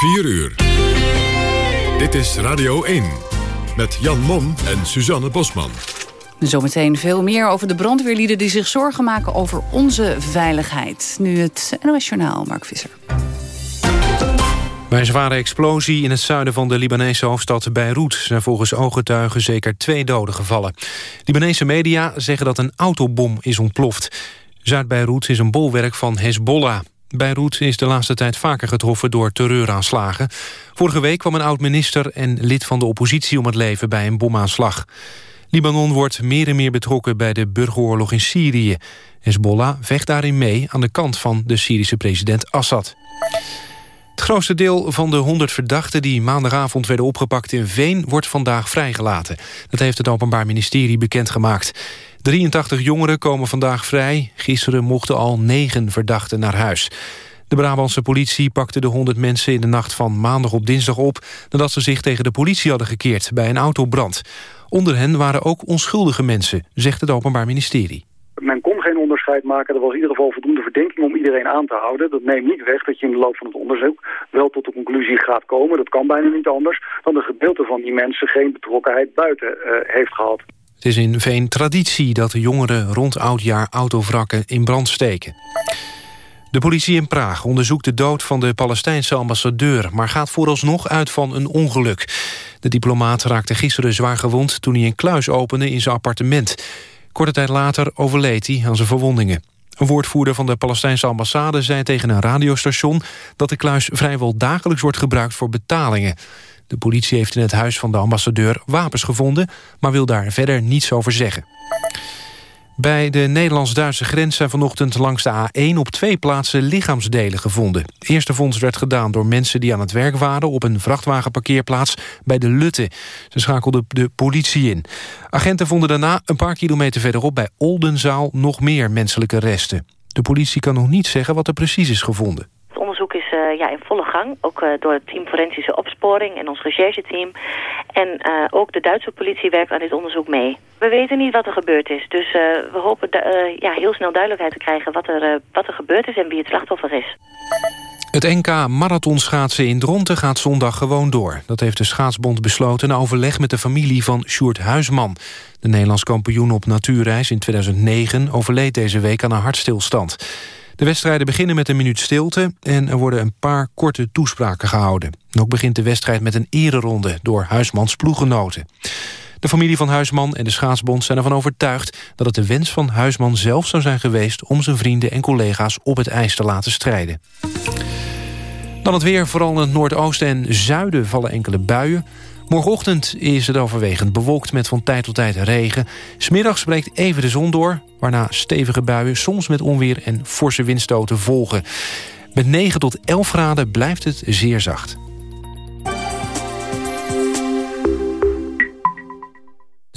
4 uur. Dit is Radio 1. Met Jan Mom en Suzanne Bosman. Zometeen veel meer over de brandweerlieden die zich zorgen maken over onze veiligheid. Nu het NOS Journaal, Mark Visser. Bij een zware explosie in het zuiden van de Libanese hoofdstad Beirut... zijn volgens ooggetuigen zeker twee doden gevallen. Libanese media zeggen dat een autobom is ontploft. Zuid-Beirut is een bolwerk van Hezbollah. Beirut is de laatste tijd vaker getroffen door terreuraanslagen. Vorige week kwam een oud-minister en lid van de oppositie om het leven bij een bomaanslag. Libanon wordt meer en meer betrokken bij de burgeroorlog in Syrië. Hezbollah vecht daarin mee aan de kant van de Syrische president Assad. Het grootste deel van de 100 verdachten die maandagavond werden opgepakt in Veen wordt vandaag vrijgelaten. Dat heeft het Openbaar Ministerie bekendgemaakt. 83 jongeren komen vandaag vrij. Gisteren mochten al 9 verdachten naar huis. De Brabantse politie pakte de 100 mensen in de nacht van maandag op dinsdag op... nadat ze zich tegen de politie hadden gekeerd bij een autobrand. Onder hen waren ook onschuldige mensen, zegt het Openbaar Ministerie. Men kon geen onderscheid maken. Er was in ieder geval voldoende verdenking om iedereen aan te houden. Dat neemt niet weg dat je in de loop van het onderzoek wel tot de conclusie gaat komen. Dat kan bijna niet anders dan een gedeelte van die mensen geen betrokkenheid buiten uh, heeft gehad. Het is in Veen traditie dat de jongeren rond oudjaar autovrakken in brand steken. De politie in Praag onderzoekt de dood van de Palestijnse ambassadeur... maar gaat vooralsnog uit van een ongeluk. De diplomaat raakte gisteren zwaar gewond toen hij een kluis opende in zijn appartement. Korte tijd later overleed hij aan zijn verwondingen. Een woordvoerder van de Palestijnse ambassade zei tegen een radiostation... dat de kluis vrijwel dagelijks wordt gebruikt voor betalingen. De politie heeft in het huis van de ambassadeur wapens gevonden... maar wil daar verder niets over zeggen. Bij de Nederlands-Duitse grens zijn vanochtend langs de A1 op twee plaatsen lichaamsdelen gevonden. De eerste vondst werd gedaan door mensen die aan het werk waren op een vrachtwagenparkeerplaats bij de Lutte. Ze schakelden de politie in. Agenten vonden daarna een paar kilometer verderop bij Oldenzaal nog meer menselijke resten. De politie kan nog niet zeggen wat er precies is gevonden ja, in volle gang. Ook uh, door het team Forensische Opsporing en ons rechercheteam. En uh, ook de Duitse politie werkt aan dit onderzoek mee. We weten niet wat er gebeurd is. Dus we hopen ja, heel snel duidelijkheid te krijgen wat er, wat er gebeurd is en wie het slachtoffer is. Het NK marathonschaatsen in Dronten gaat zondag gewoon door. Dat heeft de Schaatsbond besloten na overleg met de familie van Sjoerd Huisman. De Nederlands kampioen op natuurreis in 2009 overleed deze week aan een hartstilstand. De wedstrijden beginnen met een minuut stilte... en er worden een paar korte toespraken gehouden. ook begint de wedstrijd met een ereronde door Huismans ploeggenoten. De familie van Huisman en de Schaatsbond zijn ervan overtuigd... dat het de wens van Huisman zelf zou zijn geweest... om zijn vrienden en collega's op het ijs te laten strijden. Dan het weer, vooral in het noordoosten en zuiden vallen enkele buien. Morgenochtend is het overwegend bewolkt met van tijd tot tijd regen. Smiddags breekt even de zon door, waarna stevige buien... soms met onweer en forse windstoten volgen. Met 9 tot 11 graden blijft het zeer zacht.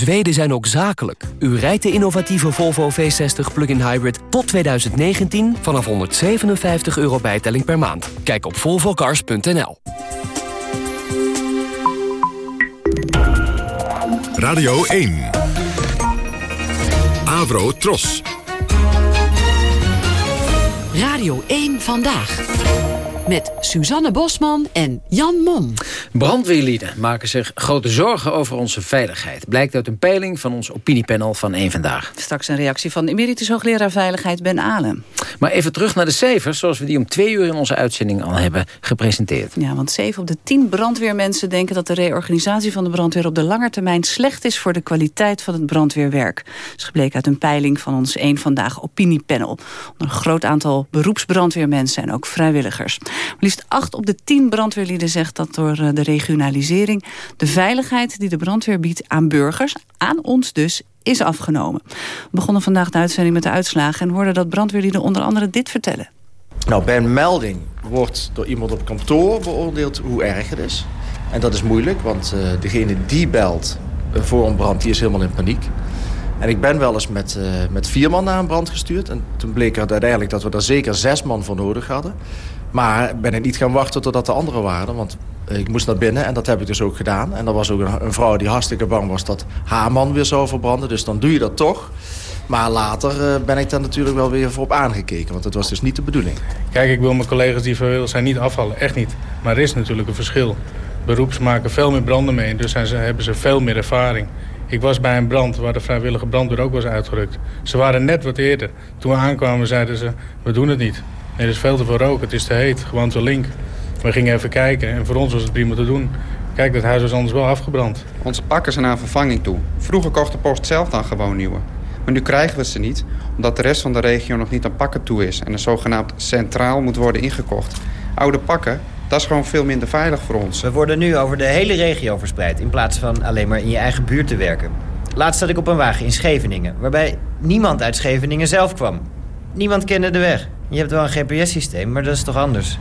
Zweden zijn ook zakelijk. U rijdt de innovatieve Volvo V60 Plug-in Hybrid tot 2019 vanaf 157 euro bijtelling per maand. Kijk op volvocars.nl. Radio 1. Avro Tros. Radio 1 Vandaag met Suzanne Bosman en Jan Mom. Brandweerlieden maken zich grote zorgen over onze veiligheid. Blijkt uit een peiling van ons opiniepanel van één Vandaag. Straks een reactie van emeritus hoogleraar Veiligheid Ben Alem. Maar even terug naar de cijfers, zoals we die om twee uur in onze uitzending al hebben gepresenteerd. Ja, want zeven op de tien brandweermensen denken dat de reorganisatie van de brandweer op de lange termijn slecht is voor de kwaliteit van het brandweerwerk. Dat is gebleken uit een peiling van ons Eén Vandaag opiniepanel. Onder een groot aantal beroepsbrandweermensen en ook vrijwilligers. Liefst acht op de tien brandweerlieden zegt dat door eh, de regionalisering de veiligheid die de brandweer biedt aan burgers, aan ons dus, is afgenomen. We begonnen vandaag de uitzending met de uitslagen... en hoorden dat brandweerlieden onder andere dit vertellen. Nou, bij een melding wordt door iemand op kantoor beoordeeld hoe erg het is. En dat is moeilijk, want uh, degene die belt voor een brand, die is helemaal in paniek. En ik ben wel eens met, uh, met vier man naar een brand gestuurd. En toen bleek het uiteindelijk dat we daar zeker zes man voor nodig hadden. Maar ben ik niet gaan wachten totdat de anderen waren. Want ik moest naar binnen en dat heb ik dus ook gedaan. En er was ook een, een vrouw die hartstikke bang was dat haar man weer zou verbranden. Dus dan doe je dat toch. Maar later uh, ben ik daar natuurlijk wel weer voor op aangekeken. Want het was dus niet de bedoeling. Kijk, ik wil mijn collega's die vrijwillig zijn niet afvallen. Echt niet. Maar er is natuurlijk een verschil. Beroeps maken veel meer branden mee. Dus hebben ze veel meer ervaring. Ik was bij een brand waar de vrijwillige brandweer ook was uitgerukt. Ze waren net wat eerder. Toen we aankwamen zeiden ze, we doen het niet. Er is veel te veel rook. Het is te heet. Gewoon te link. We gingen even kijken en voor ons was het prima te doen. Kijk, dat huis was anders wel afgebrand. Onze pakken zijn naar vervanging toe. Vroeger kocht de post zelf dan gewoon nieuwe. Maar nu krijgen we ze niet, omdat de rest van de regio nog niet aan pakken toe is... en er zogenaamd centraal moet worden ingekocht. Oude pakken, dat is gewoon veel minder veilig voor ons. We worden nu over de hele regio verspreid... in plaats van alleen maar in je eigen buurt te werken. Laatst zat ik op een wagen in Scheveningen... waarbij niemand uit Scheveningen zelf kwam. Niemand kende de weg. Je hebt wel een GPS-systeem, maar dat is toch anders?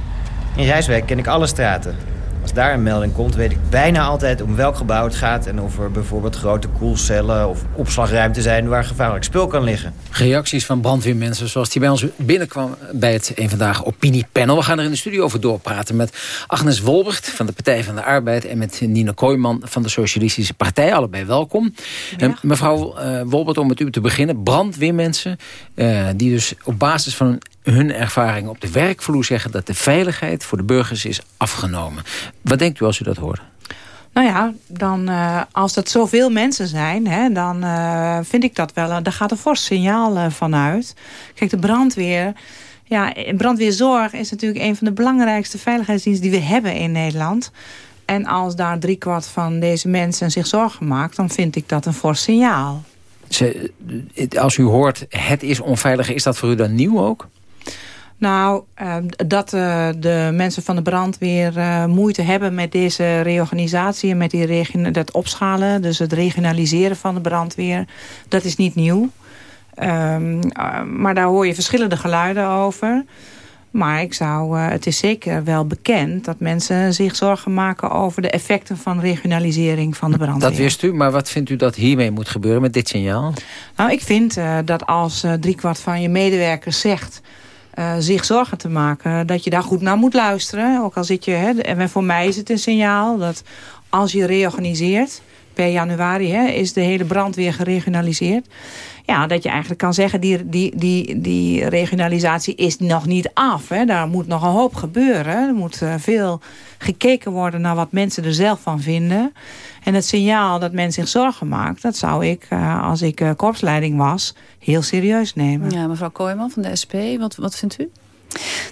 In Rijswijk ken ik alle straten. Als daar een melding komt, weet ik bijna altijd om welk gebouw het gaat... en of er bijvoorbeeld grote koelcellen of opslagruimte zijn... waar gevaarlijk spul kan liggen. Reacties van brandweermensen zoals die bij ons binnenkwam... bij het Een Vandaag Opiniepanel. We gaan er in de studio over doorpraten met Agnes Wolbert... van de Partij van de Arbeid... en met Nina Kooijman van de Socialistische Partij. Allebei welkom. Ja. mevrouw uh, Wolbert, om met u te beginnen. Brandweermensen uh, die dus op basis van hun ervaring op de werkvloer zeggen... dat de veiligheid voor de burgers is afgenomen. Wat denkt u als u dat hoort? Nou ja, dan, uh, als dat zoveel mensen zijn, hè, dan uh, vind ik dat wel... daar gaat een fors signaal uh, van uit. Kijk, de brandweer... Ja, brandweerzorg is natuurlijk een van de belangrijkste veiligheidsdiensten die we hebben in Nederland. En als daar driekwart van deze mensen zich zorgen maakt... dan vind ik dat een fors signaal. Ze, als u hoort, het is onveilig, is dat voor u dan nieuw ook? Nou, uh, dat uh, de mensen van de brandweer uh, moeite hebben met deze reorganisatie... en met die dat opschalen, dus het regionaliseren van de brandweer... dat is niet nieuw. Um, maar daar hoor je verschillende geluiden over. Maar ik zou, het is zeker wel bekend dat mensen zich zorgen maken... over de effecten van regionalisering van de brandweer. Dat wist u, maar wat vindt u dat hiermee moet gebeuren met dit signaal? Nou, ik vind dat als driekwart van je medewerkers zegt uh, zich zorgen te maken. Dat je daar goed naar moet luisteren. Ook al zit je, hè, en voor mij is het een signaal dat als je reorganiseert... per januari hè, is de hele brand weer geregionaliseerd. Ja, dat je eigenlijk kan zeggen, die, die, die, die regionalisatie is nog niet af. Hè. Daar moet nog een hoop gebeuren. Er moet uh, veel gekeken worden naar wat mensen er zelf van vinden. En het signaal dat men zich zorgen maakt... dat zou ik, uh, als ik uh, korpsleiding was, heel serieus nemen. Ja, mevrouw Kooijman van de SP, wat, wat vindt u?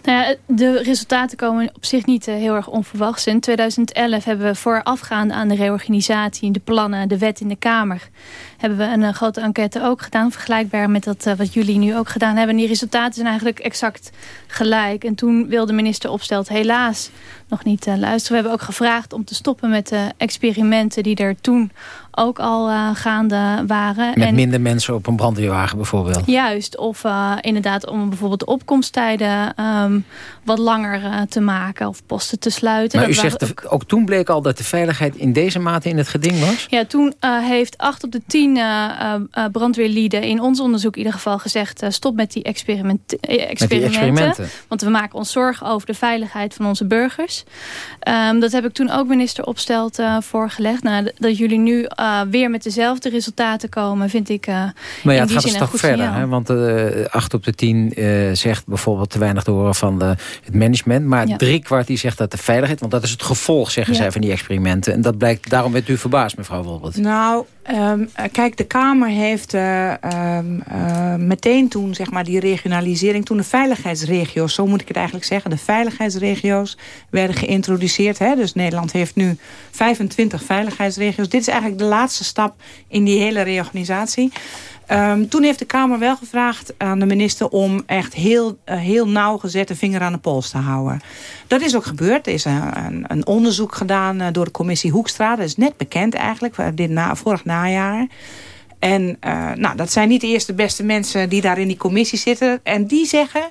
Nou ja, de resultaten komen op zich niet uh, heel erg onverwachts. In 2011 hebben we voorafgaand aan de reorganisatie... de plannen, de wet in de Kamer... hebben we een uh, grote enquête ook gedaan. Vergelijkbaar met dat, uh, wat jullie nu ook gedaan hebben. En die resultaten zijn eigenlijk exact gelijk. En toen wilde minister Opstelt helaas nog niet luisteren. We hebben ook gevraagd om te stoppen met de experimenten... die er toen ook al uh, gaande waren. Met en, minder mensen op een brandweerwagen bijvoorbeeld. Juist, of uh, inderdaad om bijvoorbeeld de opkomsttijden um, wat langer uh, te maken of posten te sluiten. Maar dat u zegt, ook... ook... toen bleek al dat de veiligheid in deze mate in het geding was? Ja, toen heeft acht op de tien brandweerlieden in ons onderzoek in ieder geval gezegd... stop met die, experiment experimenten, met die experimenten. Want we maken ons zorgen over de veiligheid van onze burgers. Um, dat heb ik toen ook minister Opstelt voorgelegd. Nou, dat jullie nu uh, weer met dezelfde resultaten komen, vind ik uh, Maar ja, het gaat een stap verder. Hè? Want uh, 8 op de 10 uh, zegt bijvoorbeeld te weinig te horen van de, het management. Maar ja. drie kwart die zegt dat de veiligheid... want dat is het gevolg, zeggen ja. zij, van die experimenten. En dat blijkt, daarom werd u verbaasd, mevrouw Wolbert. Nou, um, kijk, de Kamer heeft meteen toen zeg maar, die regionalisering... toen de veiligheidsregio's, zo moet ik het eigenlijk zeggen... de veiligheidsregio's werden geïntroduceerd. Hè? Dus Nederland heeft nu 25 veiligheidsregio's. Dit is eigenlijk de laatste stap in die hele reorganisatie. Um, toen heeft de Kamer wel gevraagd aan de minister om echt heel, uh, heel nauwgezet de vinger aan de pols te houden. Dat is ook gebeurd. Er is een, een, onderzoek gedaan uh, door de commissie Hoekstra. Dat is net bekend eigenlijk, uh, dit vorig najaar. En nou, dat zijn niet de eerste beste mensen die daar in die commissie zitten. En die zeggen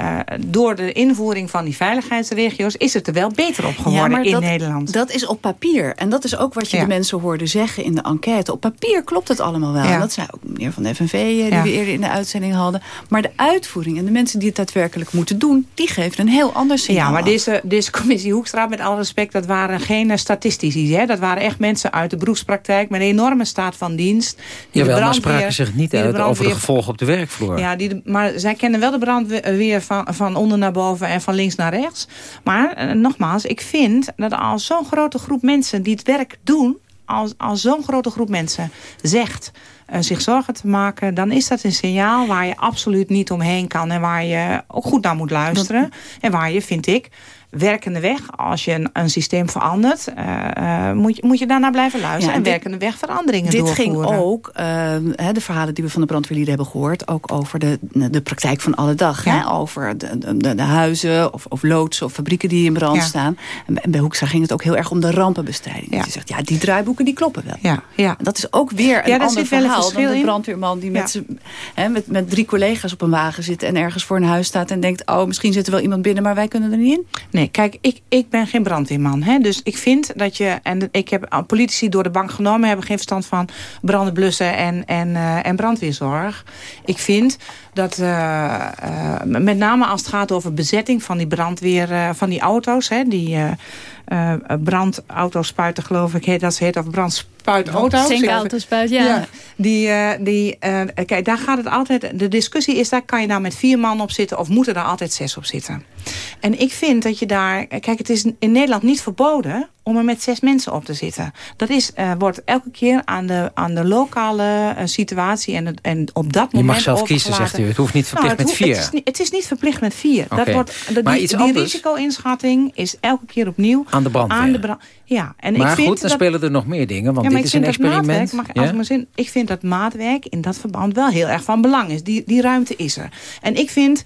uh, door de invoering van die veiligheidsregio's is het er wel beter op geworden in dat, Nederland. Dat is op papier. En dat is ook wat je de mensen hoorde zeggen in de enquête. Op papier klopt het allemaal wel. En dat zei ook meneer van de FNV eh, die we eerder in de uitzending hadden. Maar de uitvoering en de mensen die het daadwerkelijk moeten doen... die geven een heel ander signaal Ja, maar deze, deze commissie Hoekstra, met alle respect... dat waren geen eh, statistici. Hè? Dat waren echt mensen uit de beroepspraktijk... met een enorme staat van dienst. Die Jawel, maar spraken zich niet uit over de gevolgen op de werkvloer. Ja, die, maar zij kennen wel de brandweer van, van onder naar boven en van links naar rechts. Maar eh, nogmaals, ik vind dat als zo'n grote groep mensen die het werk doen... als, als zo'n grote groep mensen zegt uh, zich zorgen te maken... dan is dat een signaal waar je absoluut niet omheen kan... en waar je ook goed naar moet luisteren. En waar je, vind ik werkende weg, als je een, een systeem verandert, uh, uh, moet, je, moet je daarna blijven luisteren. Ja, en, werkende weg veranderingen dit doorvoeren. Dit ging ook, uh, de verhalen die we van de brandweerlieden hebben gehoord, ook over de, de praktijk van alle dag. Ja. Hè? Over de, de, de, huizen of, of loodsen of fabrieken die in brand ja. staan. En bij Hoekstra ging het ook heel erg om de rampenbestrijding. Ja. Je zegt, ja, die draaiboeken die kloppen wel. Ja. Ja. Dat is ook weer een ander verhaal dan de brandweerman die met, hè, met, met drie collega's op een wagen zit en ergens voor een huis staat en denkt, oh, misschien zit er wel iemand binnen, maar wij kunnen er niet in. Nee, kijk, ik, ik ben geen brandweerman. Hè? Dus ik vind dat je... En ik heb politici door de bank genomen... hebben geen verstand van branden blussen en, en, uh, en brandweerzorg. Ik vind dat uh, uh, met name als het gaat over bezetting van die brandweer... van die auto's, hè, die brandauto's spuiten geloof ik... Heet, dat heet, of brandspuitauto's. Zinkauto's ja. ja. Die, die, kijk, daar gaat het altijd... De discussie is, daar kan je nou met vier man op zitten... of moeten er altijd zes op zitten? En ik vind dat je daar... Kijk, het is in Nederland niet verboden om er met zes mensen op te zitten. Dat is, uh, wordt elke keer aan de, aan de lokale uh, situatie en, en op dat moment Je mag zelf kiezen, zegt u. Het hoeft niet verplicht nou, met vier. Het is, niet, het is niet verplicht met vier. Okay. Dat wordt, dat, maar die, iets die risico-inschatting is elke keer opnieuw aan de brandweer. Aan de brand, ja, en maar ik vind goed, dan dat, spelen er nog meer dingen, want dit is een experiment. Maatwerk, mag, ja? als zin, ik vind dat maatwerk in dat verband wel heel erg van belang is. Die, die ruimte is er. En ik vind...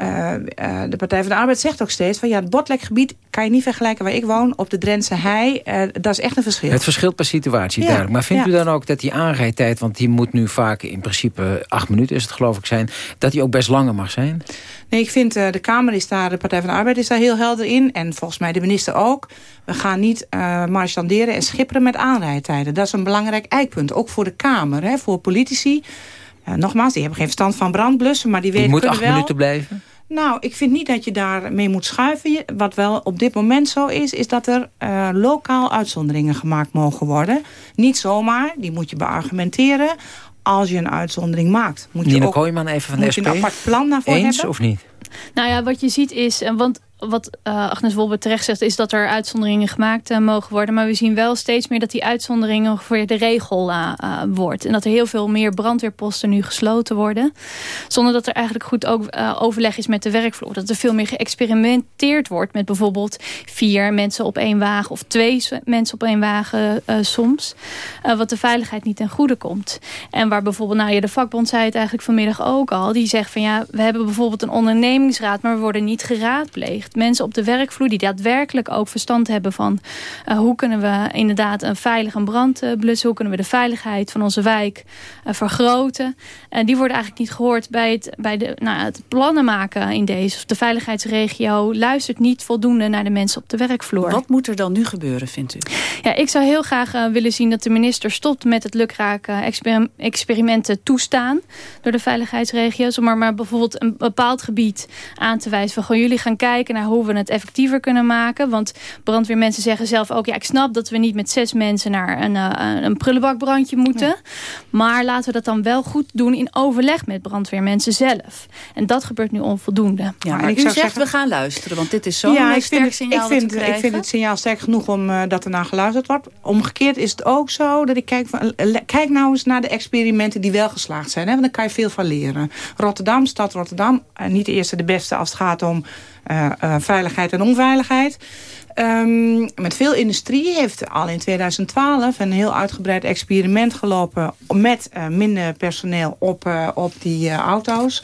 Uh, uh, de Partij van de Arbeid zegt ook steeds... van ja, het botlekgebied kan je niet vergelijken waar ik woon... op de Drentse hei, uh, dat is echt een verschil. Het verschilt per situatie, ja. duidelijk. Maar vindt ja. u dan ook dat die aanrijdtijd... want die moet nu vaak in principe acht minuten is het geloof ik zijn... dat die ook best langer mag zijn? Nee, ik vind de Kamer is daar, de Partij van de Arbeid is daar heel helder in... en volgens mij de minister ook. We gaan niet marchanderen en schipperen met aanrijdtijden. Dat is een belangrijk eikpunt, ook voor de Kamer, hè, voor politici... Uh, nogmaals, die hebben geen verstand van brandblussen, maar die weten moet acht wel... minuten blijven? Nou, ik vind niet dat je daarmee moet schuiven. Wat wel op dit moment zo is, is dat er uh, lokaal uitzonderingen gemaakt mogen worden. Niet zomaar, die moet je beargumenteren. Als je een uitzondering maakt, moet Nina je ook Kooijman even van de moet SP. je een apart plan daarvoor Eens hebben. of niet? Nou ja, wat je ziet is, want wat uh, Agnes Wolbert terecht zegt... is dat er uitzonderingen gemaakt uh, mogen worden. Maar we zien wel steeds meer dat die uitzondering ongeveer de regel uh, wordt. En dat er heel veel meer brandweerposten nu gesloten worden. Zonder dat er eigenlijk goed ook, overleg is met de werkvloer. Dat er veel meer geëxperimenteerd wordt met bijvoorbeeld vier mensen op één wagen... of twee mensen op één wagen soms. wat de veiligheid niet ten goede komt. En waar bijvoorbeeld, nou ja, de vakbond zei het eigenlijk vanmiddag ook al. Die zegt van ja, we hebben bijvoorbeeld een ondernemingsraad... maar we worden niet geraadpleegd mensen op de werkvloer die daadwerkelijk ook verstand hebben van uh, hoe kunnen we inderdaad een veilig een brand blussen, hoe kunnen we de veiligheid van onze wijk uh, vergroten. En die worden eigenlijk niet gehoord bij het, bij de, nou, het plannen maken in deze. Of de veiligheidsregio luistert niet voldoende naar de mensen op de werkvloer. Wat moet er dan nu gebeuren, vindt u? Ja, ik zou heel graag willen zien dat de minister stopt met het lukraak exper experimenten toestaan door de veiligheidsregio's. Om maar, maar bijvoorbeeld een bepaald gebied aan te wijzen. Van gewoon jullie gaan kijken kijken naar hoe we het effectiever kunnen maken. Want brandweermensen zeggen zelf ook... ja, ik snap dat we niet met zes mensen naar een, uh, een prullenbakbrandje moeten. Maar laten we dat dan wel goed doen in overleg met brandweermensen zelf. En dat gebeurt nu onvoldoende. Ja, maar, u zegt zeggen... we gaan luisteren, want dit is zo'n ja, sterk signaal ik vind, ik vind het signaal sterk genoeg om uh, dat er naar geluisterd wordt. Omgekeerd is het ook zo dat ik kijk... Van, kijk nou eens naar de experimenten die wel geslaagd zijn. Hè, want daar kan je veel van leren. Rotterdam, stad Rotterdam, niet de eerste de beste als het gaat om veiligheid en onveiligheid. Um, met veel industrie heeft al in 2012 een heel uitgebreid experiment gelopen... met uh, minder personeel op, op die auto's.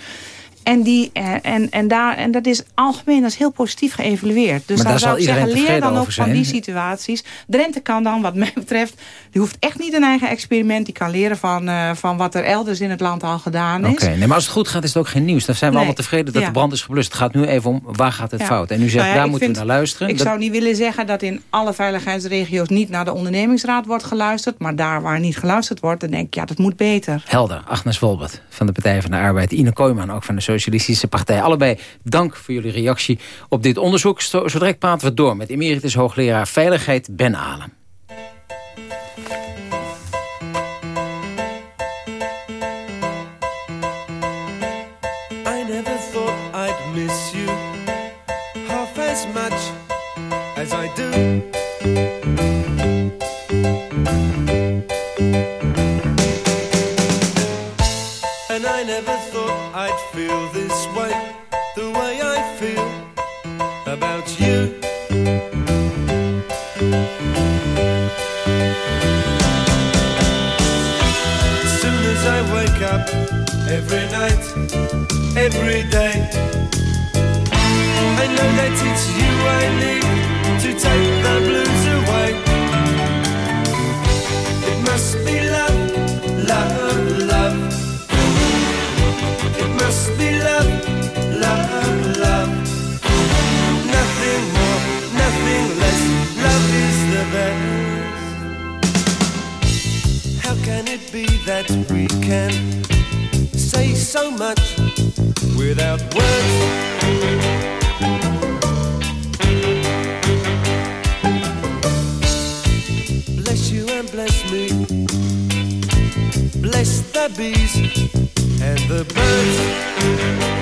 En, die, eh, en, en, daar, en dat is algemeen, dat is heel positief geëvalueerd. Dus maar daar zou ik zeggen, leer dan ook zijn. van die situaties. Drenthe kan dan, wat mij betreft, die hoeft echt niet een eigen experiment. Die kan leren van, uh, van wat er elders in het land al gedaan is. Oké, okay, nee, maar als het goed gaat is het ook geen nieuws. Dan zijn we nee. allemaal tevreden dat ja. de brand is geblust. Het gaat nu even om, waar gaat het ja. fout? En u zegt, nou ja, daar moeten vind, we naar luisteren. Ik dat... zou niet willen zeggen dat in alle veiligheidsregio's niet naar de ondernemingsraad wordt geluisterd. Maar daar waar niet geluisterd wordt, dan denk ik, ja, dat moet beter. Helder, Agnes Wolbert van de Partij van de Arbeid. Ine Kooijman ook van de Socialistische Partij. Allebei dank voor jullie reactie op dit onderzoek. Zo direct praten we door met emeritus hoogleraar Veiligheid Ben Alem. Never thought I'd feel this way, the way I feel about you. As soon as I wake up, every night, every day, I know that it's you I need to take the blues away. It must be be that we can say so much without words? Bless you and bless me. Bless the bees and the birds.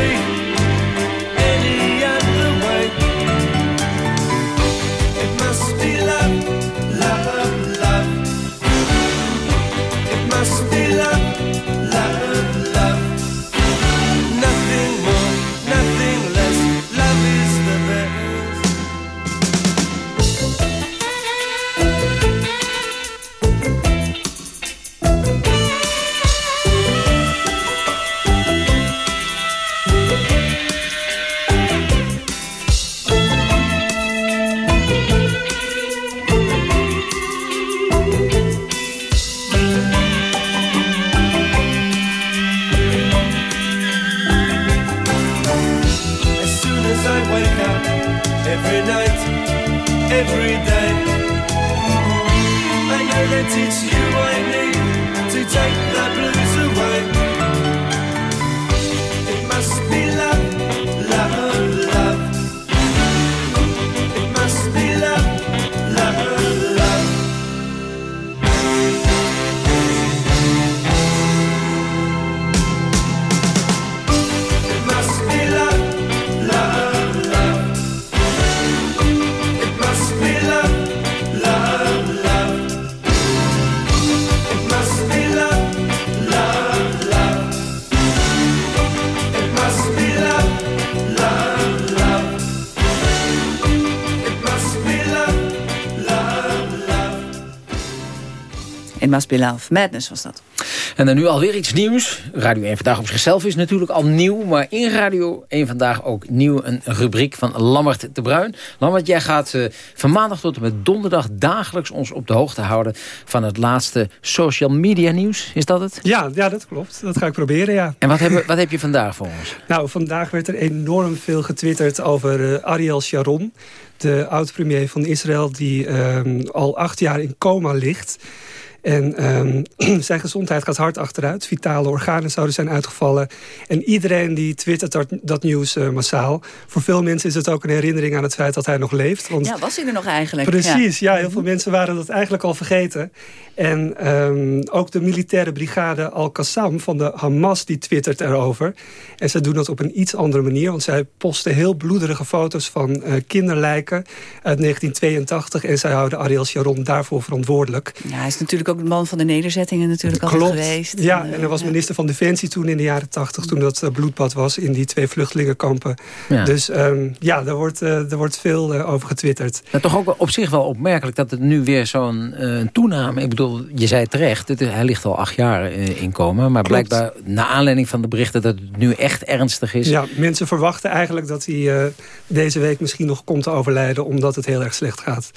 me. Must Be Love. Madness was dat. En dan nu alweer iets nieuws. Radio 1 Vandaag op zichzelf is natuurlijk al nieuw. Maar in Radio 1 Vandaag ook nieuw een rubriek van Lammert de Bruin. Lammert, jij gaat uh, van maandag tot en met donderdag dagelijks ons op de hoogte houden... van het laatste social media nieuws. Is dat het? Ja, ja dat klopt. Dat ga ik proberen, ja. En wat, hebben, wat heb je vandaag voor ons? Nou, vandaag werd er enorm veel getwitterd over uh, Ariel Sharon. De oud-premier van Israël die uh, al acht jaar in coma ligt... En um, zijn gezondheid gaat hard achteruit. Vitale organen zouden zijn uitgevallen. En iedereen die twittert dat, dat nieuws uh, massaal. Voor veel mensen is het ook een herinnering aan het feit dat hij nog leeft. Want, ja, was hij er nog eigenlijk? Precies, ja. ja heel veel mensen waren dat eigenlijk al vergeten. En um, ook de militaire brigade Al-Qassam van de Hamas die twittert erover. En ze doen dat op een iets andere manier. Want zij posten heel bloederige foto's van uh, kinderlijken uit 1982. En zij houden Ariel Sharon daarvoor verantwoordelijk. Ja, hij is natuurlijk ook de man van de nederzettingen natuurlijk altijd geweest. Ja, en hij was minister van Defensie toen in de jaren 80... toen dat uh, bloedbad was in die twee vluchtelingenkampen. Ja. Dus um, ja, er wordt, uh, er wordt veel uh, over getwitterd. Toch ook op zich wel opmerkelijk dat het nu weer zo'n toename... ik bedoel, je zei terecht, het, hij ligt al acht jaar in coma... maar Klopt. blijkbaar na aanleiding van de berichten dat het nu echt ernstig is. Ja, mensen verwachten eigenlijk dat hij deze week misschien nog komt te overlijden... omdat het heel erg slecht gaat.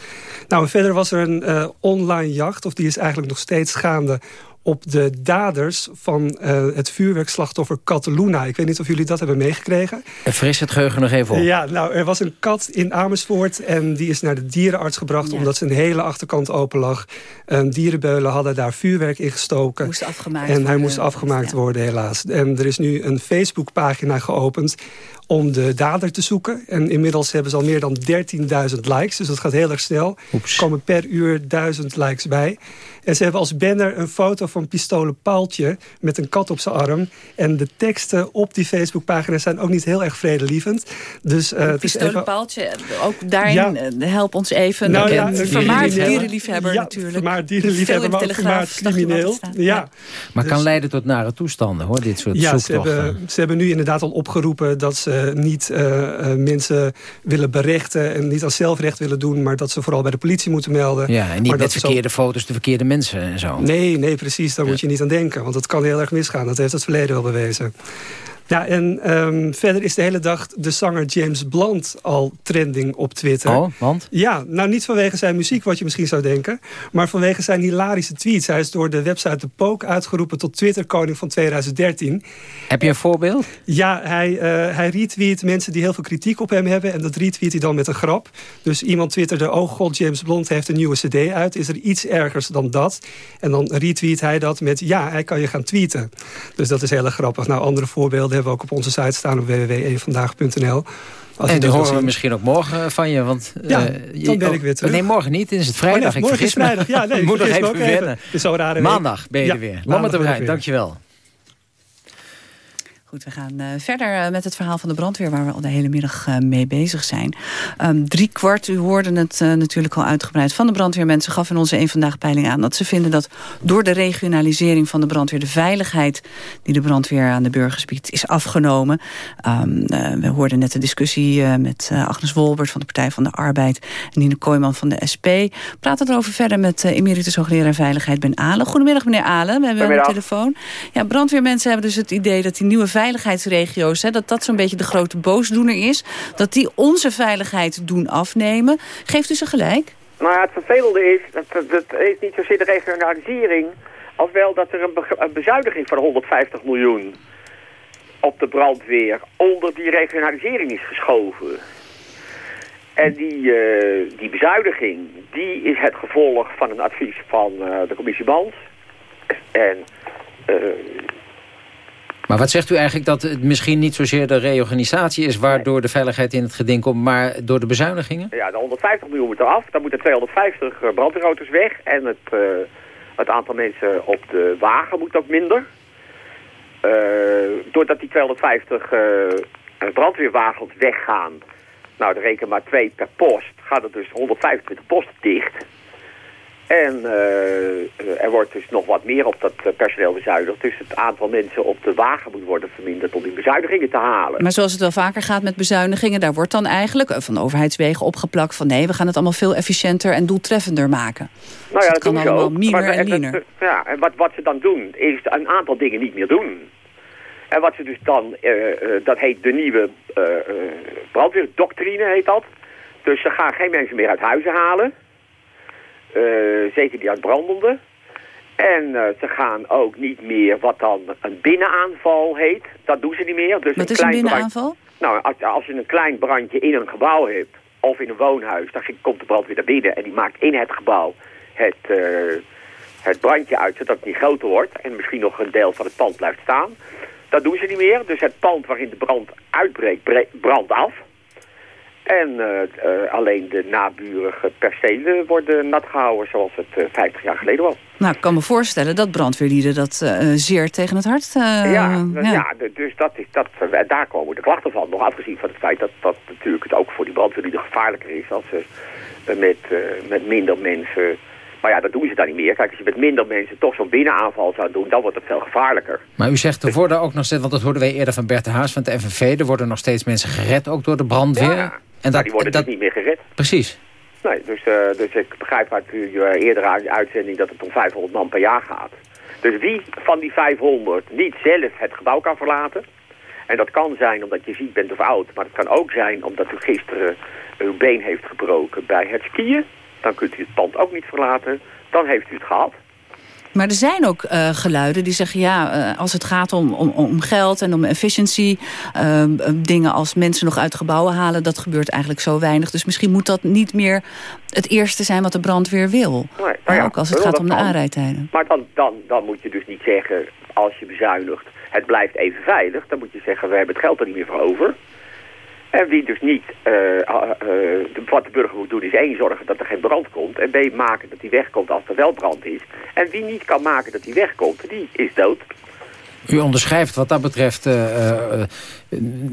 Nou, verder was er een online jacht, of die is eigenlijk nog steeds gaande op de daders van uh, het vuurwerkslachtoffer Cataluna. Ik weet niet of jullie dat hebben meegekregen. En fris het geheugen nog even op. Ja, nou, er was een kat in Amersfoort en die is naar de dierenarts gebracht... Ja. omdat zijn hele achterkant open lag. Um, dierenbeulen hadden daar vuurwerk in gestoken. Moest afgemaakt en hij moest afgemaakt ja. worden, helaas. En er is nu een Facebookpagina geopend om de dader te zoeken. En inmiddels hebben ze al meer dan 13.000 likes. Dus dat gaat heel erg snel. Er komen per uur 1000 likes bij. En ze hebben als banner een foto van Pistolen Paaltje... met een kat op zijn arm. En de teksten op die Facebookpagina zijn ook niet heel erg vredelievend. Dus, uh, Pistolen even... Paaltje, ook daarin ja. help ons even. Nou, ja, een vermaard dierenliefhebber ja, natuurlijk. vermaard dierenliefhebber, maar ook vermaard crimineel. Ja. Maar dus, kan leiden tot nare toestanden, hoor, dit soort ja, ze hebben, ze hebben nu inderdaad al opgeroepen... dat ze niet uh, mensen willen berechten en niet als zelfrecht willen doen... maar dat ze vooral bij de politie moeten melden. Ja, en niet maar met verkeerde zo... foto's de verkeerde mensen en zo. Nee, nee, precies. Daar ja. moet je niet aan denken. Want dat kan heel erg misgaan. Dat heeft het verleden wel bewezen. Ja, en um, verder is de hele dag de zanger James Blunt al trending op Twitter. Oh, want? Ja, nou niet vanwege zijn muziek, wat je misschien zou denken. Maar vanwege zijn hilarische tweets. Hij is door de website The Poke uitgeroepen tot Twitter-koning van 2013. Heb je een voorbeeld? Ja, hij, uh, hij retweet mensen die heel veel kritiek op hem hebben. En dat retweet hij dan met een grap. Dus iemand twitterde, oh god, James Blunt heeft een nieuwe cd uit. Is er iets ergers dan dat? En dan retweet hij dat met, ja, hij kan je gaan tweeten. Dus dat is heel grappig. Nou, andere voorbeelden hebben we ook op onze site staan op www.vandaag.nl. En die horen we zien. misschien ook morgen van je. Want, ja, uh, dan ben oh, ik weer terug. Nee, morgen niet. Dan is het vrijdag. Oh, nee, morgen ik is vrijdag. Ja, nee, moet nog even wennen. Is zo rare Maandag ben je ja, er weer. Lammert de Bruin, dankjewel. Goed, we gaan uh, verder uh, met het verhaal van de brandweer... waar we al de hele middag uh, mee bezig zijn. Um, drie kwart, u hoorde het natuurlijk al uitgebreid van de brandweermensen... gaf in onze Eén Vandaag peiling aan dat ze vinden dat... door de regionalisering van de brandweer... de veiligheid die de brandweer aan de burgers biedt is afgenomen. Um, we hoorden net de discussie met Agnes Wolbert van de Partij van de Arbeid... en Nina Kooijman van de SP. We praten erover verder met emeritus hoogleraar Veiligheid Ben Alen. Goedemiddag meneer Alen, we hebben een telefoon. Ja, brandweermensen hebben dus het idee dat die nieuwe veiligheidsregio's, hè, dat dat zo'n beetje de grote boosdoener is. Dat die onze veiligheid doen afnemen. Geeft u ze gelijk? Nou ja, het vervelende is, dat, dat is niet zozeer de regionalisering... als wel dat er een, be een bezuiniging van 150 miljoen op de brandweer onder die regionalisering is geschoven. En die, uh, die bezuiniging, die is het gevolg van een advies van uh, de commissie Band. En... Uh, maar wat zegt u eigenlijk dat het misschien niet zozeer de reorganisatie is... waardoor de veiligheid in het geding komt, maar door de bezuinigingen? Ja, de 150 miljoen moet eraf. Dan moeten 250 brandweerauto's weg. En het, uh, het aantal mensen op de wagen moet ook minder. Uh, doordat die 250 uh, brandweerwagens weggaan... nou, er rekenen maar twee per post... gaat het dus 125 posten dicht... En uh, er wordt dus nog wat meer op dat personeel bezuinigd. Dus het aantal mensen op de wagen moet worden verminderd om die bezuinigingen te halen. Maar zoals het wel vaker gaat met bezuinigingen, daar wordt dan eigenlijk van overheidswegen opgeplakt van nee, we gaan het allemaal veel efficiënter en doeltreffender maken. Nou ja, dus dat, kan allemaal meer en leaner. Ja, en wat, wat ze dan doen, is een aantal dingen niet meer doen. En wat ze dus dan, dat heet de nieuwe brandweerdoctrine heet dat. Dus ze gaan geen mensen meer uit huizen halen. Uh, zeker die uit brandende. En uh, ze gaan ook niet meer wat dan een binnenaanval heet. Dat doen ze niet meer. Dus wat een is een binnenaanval? Nou, als, als, je een klein brandje in een gebouw hebt, of in een woonhuis, dan komt de brandweer naar binnen en die maakt in het gebouw het, uh, het brandje uit, zodat het niet groter wordt. En misschien nog een deel van het pand blijft staan. Dat doen ze niet meer. Dus het pand waarin de brand uitbreekt, brandt af. En uh, uh, alleen de naburige percelen worden nat gehouden zoals het uh, 50 jaar geleden was. Nou, ik kan me voorstellen dat brandweerlieden dat zeer tegen het hart... ja, ja. ja, dus dat is, dat, daar komen de klachten van. Nog afgezien van het feit dat, dat natuurlijk het ook voor die brandweerlieden gevaarlijker is... als ze met, met minder mensen... Maar ja, dat doen ze dan niet meer. Kijk, als je met minder mensen toch zo'n binnenaanval zou doen... dan wordt het veel gevaarlijker. Maar u zegt, er worden ook nog steeds... want dat hoorden wij eerder van Bert de Haas van de FNV... er worden nog steeds mensen gered, ook door de brandweer... Ja. En dat, die worden dat, dus niet meer gered. Precies. Nee, dus, uh, dus ik begrijp uit uw eerdere uitzending dat het om 500 man per jaar gaat. Dus wie van die 500 niet zelf het gebouw kan verlaten... en dat kan zijn omdat je ziek bent of oud... maar het kan ook zijn omdat u gisteren uw been heeft gebroken bij het skiën... dan kunt u het pand ook niet verlaten, dan heeft u het gehad. Maar er zijn ook uh, geluiden die zeggen... ja, uh, als het gaat om, om, om geld en om efficiency... Uh, dingen als mensen nog uit gebouwen halen... dat gebeurt eigenlijk zo weinig. Dus misschien moet dat niet meer het eerste zijn wat de brandweer wil. Nee, nou ja, ook als het gaat om de aanrijdtijden. Maar dan, dan, dan moet je dus niet zeggen... als je bezuinigt, het blijft even veilig. Dan moet je zeggen, we hebben het geld er niet meer voor over... En wie dus niet, uh, uh, wat de burger moet doen is één, zorgen dat er geen brand komt. En B, maken dat die wegkomt als er wel brand is. En wie niet kan maken dat die wegkomt, die is dood. U onderschrijft wat dat betreft uh,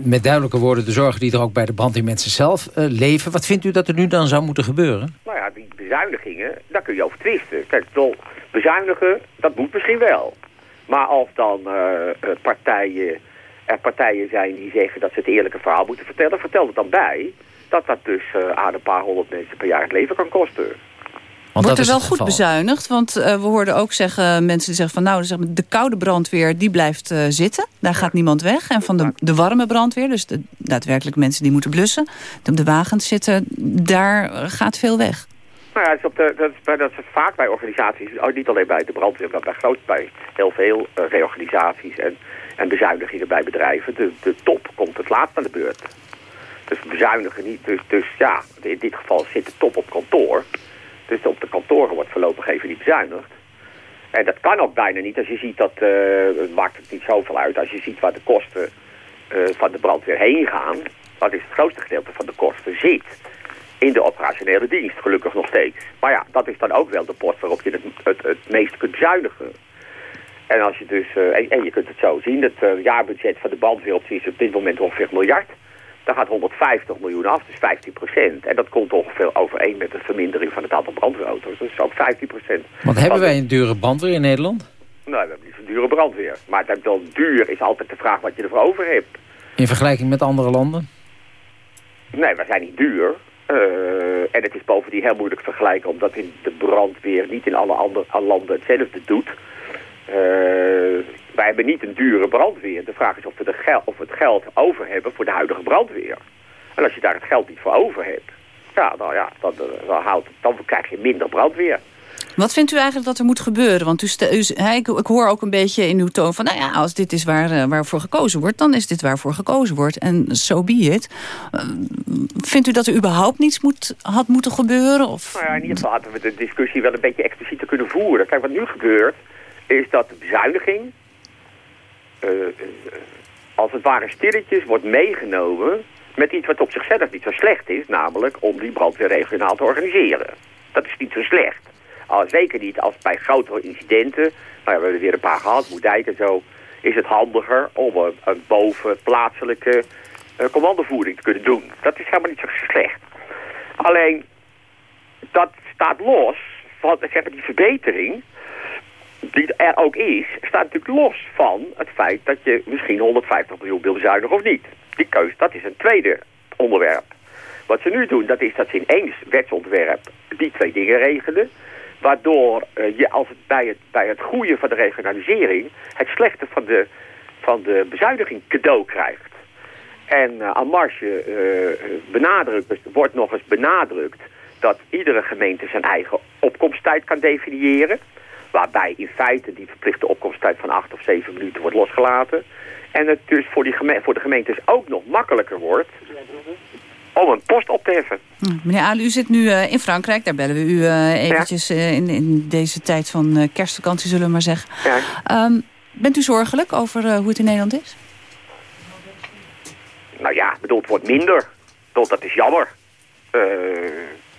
met duidelijke woorden de zorgen die er ook bij de brandweermensen zelf leven. Wat vindt u dat er nu dan zou moeten gebeuren? Nou ja, die bezuinigingen, daar kun je over twisten. Kijk, bezuinigen, dat moet misschien wel. Maar als dan partijen er partijen zijn die zeggen dat ze het eerlijke verhaal moeten vertellen, vertel het dan bij dat dat dus uh, aan een paar honderd mensen per jaar het leven kan kosten. Want Wordt er wel goed bezuinigd? Want uh, we hoorden ook zeggen, mensen die zeggen van nou, zeg maar, de koude brandweer die blijft uh, zitten. Daar gaat niemand weg. En van de, de warme brandweer, dus de daadwerkelijk mensen die moeten blussen, die op de wagens zitten, daar gaat veel weg. Nou ja, dat is, op de, dat, is, dat is vaak bij organisaties, niet alleen bij de brandweer, maar bij groot, bij heel veel reorganisaties en en bezuinigingen bij bedrijven. De, de top komt het laatst aan de beurt. Dus bezuinigen niet. Dus, dus ja, in dit geval zit de top op kantoor. Dus op de kantoren wordt voorlopig even niet bezuinigd. En dat kan ook bijna niet als je ziet dat, uh, het maakt het niet zoveel uit, als je ziet waar de kosten uh, van de brandweer heen gaan. Dat is het grootste gedeelte van de kosten zit in de operationele dienst, gelukkig nog steeds. Maar ja, dat is dan ook wel de post waarop je het, het, het meest kunt bezuinigen. En, als je dus, uh, en, je kunt het zo zien, het uh, jaarbudget van de bandwereld is op dit moment ongeveer een miljard. Daar gaat 150 miljoen af, dus 15 procent. En dat komt ongeveer overeen met de vermindering van het aantal brandweerauto's. Dus ook 15 procent. Want hebben wij een dure brandweer in Nederland? Nou, we hebben niet zo'n dure brandweer. Maar het wel duur is altijd de vraag wat je ervoor over hebt. In vergelijking met andere landen? Nee, we zijn niet duur. Uh, en het is bovendien heel moeilijk te vergelijken... omdat in de brandweer niet in alle andere landen hetzelfde doet... Uh, wij hebben niet een dure brandweer. De vraag is of we, de gel of we het geld over hebben voor de huidige brandweer. En als je daar het geld niet voor over hebt, ja, dan, ja, dan, dan, houdt, dan krijg je minder brandweer. Wat vindt u eigenlijk dat er moet gebeuren? Want u, u ik, ik, hoor ook een beetje in uw toon van... nou ja, als dit is waar, uh, waarvoor gekozen wordt... dan is dit waarvoor gekozen wordt. En zo so be it. Uh, vindt u dat er überhaupt niets moet, had moeten gebeuren? Of? Nou ja, in ieder geval hadden we de discussie wel een beetje explicieter kunnen voeren. Kijk, wat nu gebeurt is dat de bezuiniging uh, als het ware stilletjes wordt meegenomen met iets wat op zichzelf niet zo slecht is, namelijk om die brandweer regionaal te organiseren. Dat is niet zo slecht. Al, zeker niet als bij grotere incidenten, nou ja, we hebben er weer een paar gehad, Moedijk en zo, is het handiger om een, een bovenplaatselijke uh, commandovoering te kunnen doen. Dat is helemaal niet zo slecht. Alleen, dat staat los van, zeg maar, die verbetering die er ook is, staat natuurlijk los van het feit dat je misschien 150 miljoen wil bezuinigen of niet. Die keus, dat is een tweede onderwerp. Wat ze nu doen, dat is dat ze in één wetsontwerp die twee dingen regelen. Waardoor uh, je als het bij, het bij het groeien van de regionalisering het slechte van de, van de bezuiniging cadeau krijgt. En uh, aan marge uh, benadrukt, wordt nog eens benadrukt dat iedere gemeente zijn eigen opkomsttijd kan definiëren. Waarbij in feite die verplichte opkomsttijd van acht of zeven minuten wordt losgelaten. En het dus voor, die voor de gemeentes ook nog makkelijker wordt om een post op te heffen. Hm, meneer Aal, u zit nu uh, in Frankrijk. Daar bellen we u uh, eventjes uh, in, in, deze tijd van kerstvakantie, zullen we maar zeggen. Ja. Um, bent u zorgelijk over hoe het in Nederland is? Nou ja, bedoel, het wordt minder. Bedoel, dat is jammer.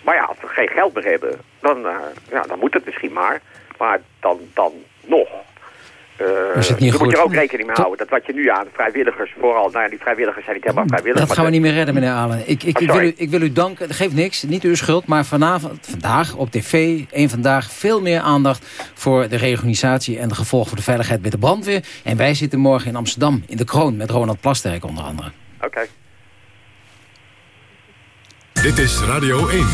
maar ja, als we geen geld meer hebben, dan, ja, dan moet het misschien maar. Maar dan, dan nog. Uh, je moet er ook rekening mee houden dat wat je nu aan vrijwilligers, vooral, nou ja, die vrijwilligers zijn niet helemaal vrijwillig. Dat gaan we niet meer redden, meneer Allen. Ik, ik, oh, ik, wil u, ik wil u danken, dat geeft niks, niet uw schuld, maar vanavond, vandaag op tv, één vandaag, veel meer aandacht voor de reorganisatie en de gevolgen voor de veiligheid bij de brandweer. En wij zitten morgen in Amsterdam, in de Kroon, met Ronald Plasterk onder andere. Oké. Dit is Radio 1.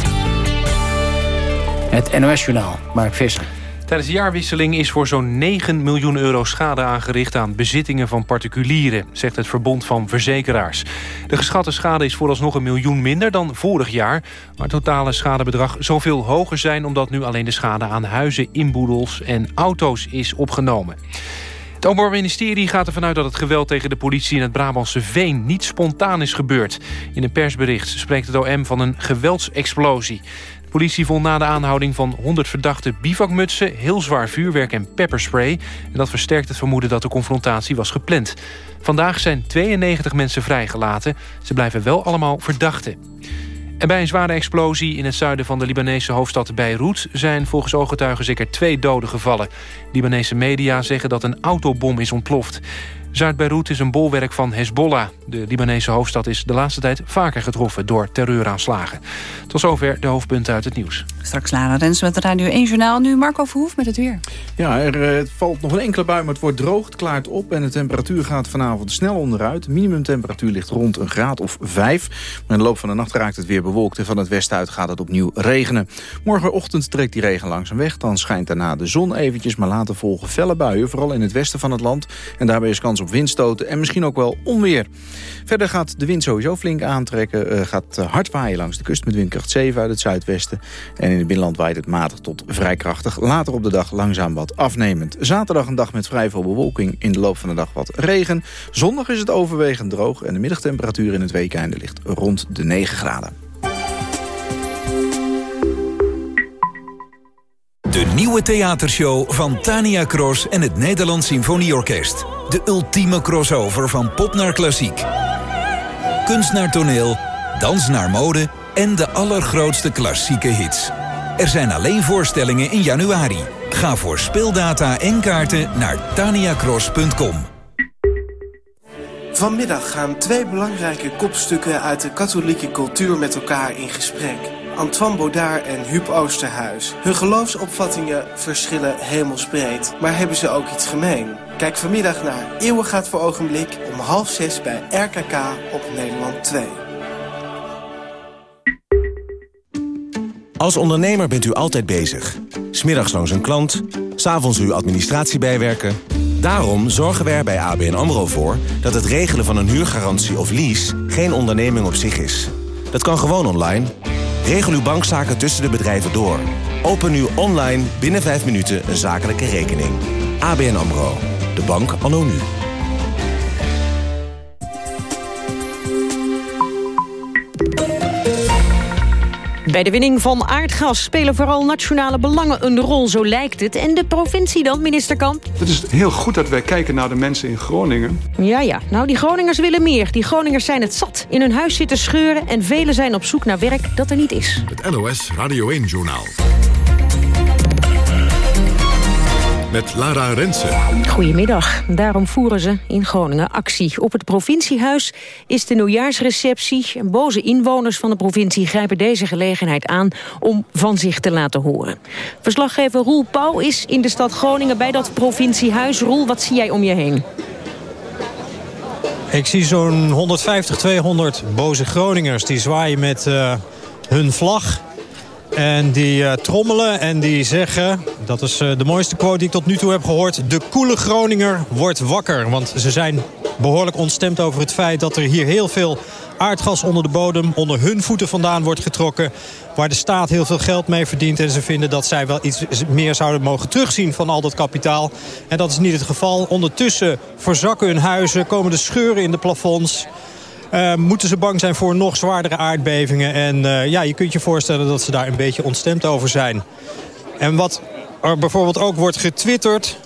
Het NOS-journaal, Mark Visser. Tijdens de jaarwisseling is voor zo'n 9 miljoen euro schade aangericht... aan bezittingen van particulieren, zegt het Verbond van Verzekeraars. De geschatte schade is vooralsnog een miljoen minder dan vorig jaar... maar het totale schadebedrag zoveel hoger zijn... omdat nu alleen de schade aan huizen, inboedels en auto's is opgenomen. Het Openbaar Ministerie gaat ervan uit dat het geweld tegen de politie in het Brabantse Veen niet spontaan is gebeurd. In een persbericht spreekt het OM van een geweldsexplosie politie vond na de aanhouding van 100 verdachte bivakmutsen... heel zwaar vuurwerk en pepperspray. En dat versterkt het vermoeden dat de confrontatie was gepland. Vandaag zijn 92 mensen vrijgelaten. Ze blijven wel allemaal verdachten. En bij een zware explosie in het zuiden van de Libanese hoofdstad Beirut... zijn volgens ooggetuigen zeker twee doden gevallen. Libanese media zeggen dat een autobom is ontploft. Zuid-Beirut is een bolwerk van Hezbollah. De Libanese hoofdstad is de laatste tijd vaker getroffen door terreuraanslagen. Tot zover de hoofdpunten uit het nieuws. Straks Lara Rens met Radio 1 Journaal. Nu Marco Verhoef met het weer. Ja, er uh, valt nog een enkele bui, maar het wordt droog. Het klaart op en de temperatuur gaat vanavond snel onderuit. De minimumtemperatuur ligt rond een graad of vijf. Maar in de loop van de nacht raakt het weer bewolkt... en van het westen uit gaat het opnieuw regenen. Morgenochtend trekt die regen langzaam weg. Dan schijnt daarna de zon eventjes, maar later volgen felle buien... vooral in het westen van het land. En daarbij is kans op windstoten en misschien ook wel onweer. Verder gaat de wind sowieso flink aantrekken. Uh, gaat eh, hard waaien langs de kust met windkracht 7 uit het zuidwesten. En in het binnenland waait het matig tot vrij krachtig. Later op de dag langzaam wat afnemend. Zaterdag een dag met vrij veel bewolking. In de loop van de dag wat regen. Zondag is het overwegend droog. En de middagtemperatuur in het weekende ligt rond de 9 graden. De nieuwe theatershow van Tania Cross en het Nederlands Symfonieorkest. De ultieme crossover van pop naar klassiek. Kunst naar toneel, dans naar mode en de allergrootste klassieke hits. Er zijn alleen voorstellingen in januari. Ga voor speeldata en kaarten naar taniacross.com. Vanmiddag gaan twee belangrijke kopstukken uit de katholieke cultuur met elkaar in gesprek. Antoine Baudard en Huub Oosterhuis. Hun geloofsopvattingen verschillen hemelsbreed, maar hebben ze ook iets gemeen. Kijk vanmiddag naar Eeuwen gaat voor ogenblik om half zes bij RKK op Nederland 2. Als ondernemer bent u altijd bezig. Smiddags langs een klant, s'avonds uw administratie bijwerken. Daarom zorgen wij er bij ABN AMRO voor... dat het regelen van een huurgarantie of lease geen onderneming op zich is. Dat kan gewoon online Regel uw bankzaken tussen de bedrijven door. Open nu online binnen 5 minuten een zakelijke rekening. ABN AMRO. De bank anno nu. Bij de winning van aardgas spelen vooral nationale belangen een rol, zo lijkt het. En de provincie dan, minister Kamp? Het is heel goed dat wij kijken naar de mensen in Groningen. Ja, ja. Nou, die Groningers willen meer. Die Groningers zijn het zat. In hun huis zitten scheuren en velen zijn op zoek naar werk dat er niet is. Het NOS Radio 1-journaal. Met Lara Rensen. Goedemiddag. Daarom voeren ze in Groningen actie. Op het provinciehuis is de nieuwjaarsreceptie. Boze inwoners van de provincie grijpen deze gelegenheid aan... om van zich te laten horen. Verslaggever Roel Pauw is in de stad Groningen bij dat provinciehuis. Roel, wat zie jij om je heen? Ik zie zo'n 150, 200 boze Groningers. Die zwaaien met uh, hun vlag. En die uh, trommelen en die zeggen, dat is uh, de mooiste quote die ik tot nu toe heb gehoord... de koele Groninger wordt wakker. Want ze zijn behoorlijk ontstemd over het feit dat er hier heel veel aardgas onder de bodem... onder hun voeten vandaan wordt getrokken. Waar de staat heel veel geld mee verdient. En ze vinden dat zij wel iets meer zouden mogen terugzien van al dat kapitaal. En dat is niet het geval. Ondertussen verzakken hun huizen, komen de scheuren in de plafonds... Uh, moeten ze bang zijn voor nog zwaardere aardbevingen. En uh, ja, je kunt je voorstellen dat ze daar een beetje ontstemd over zijn. En wat er bijvoorbeeld ook wordt getwitterd...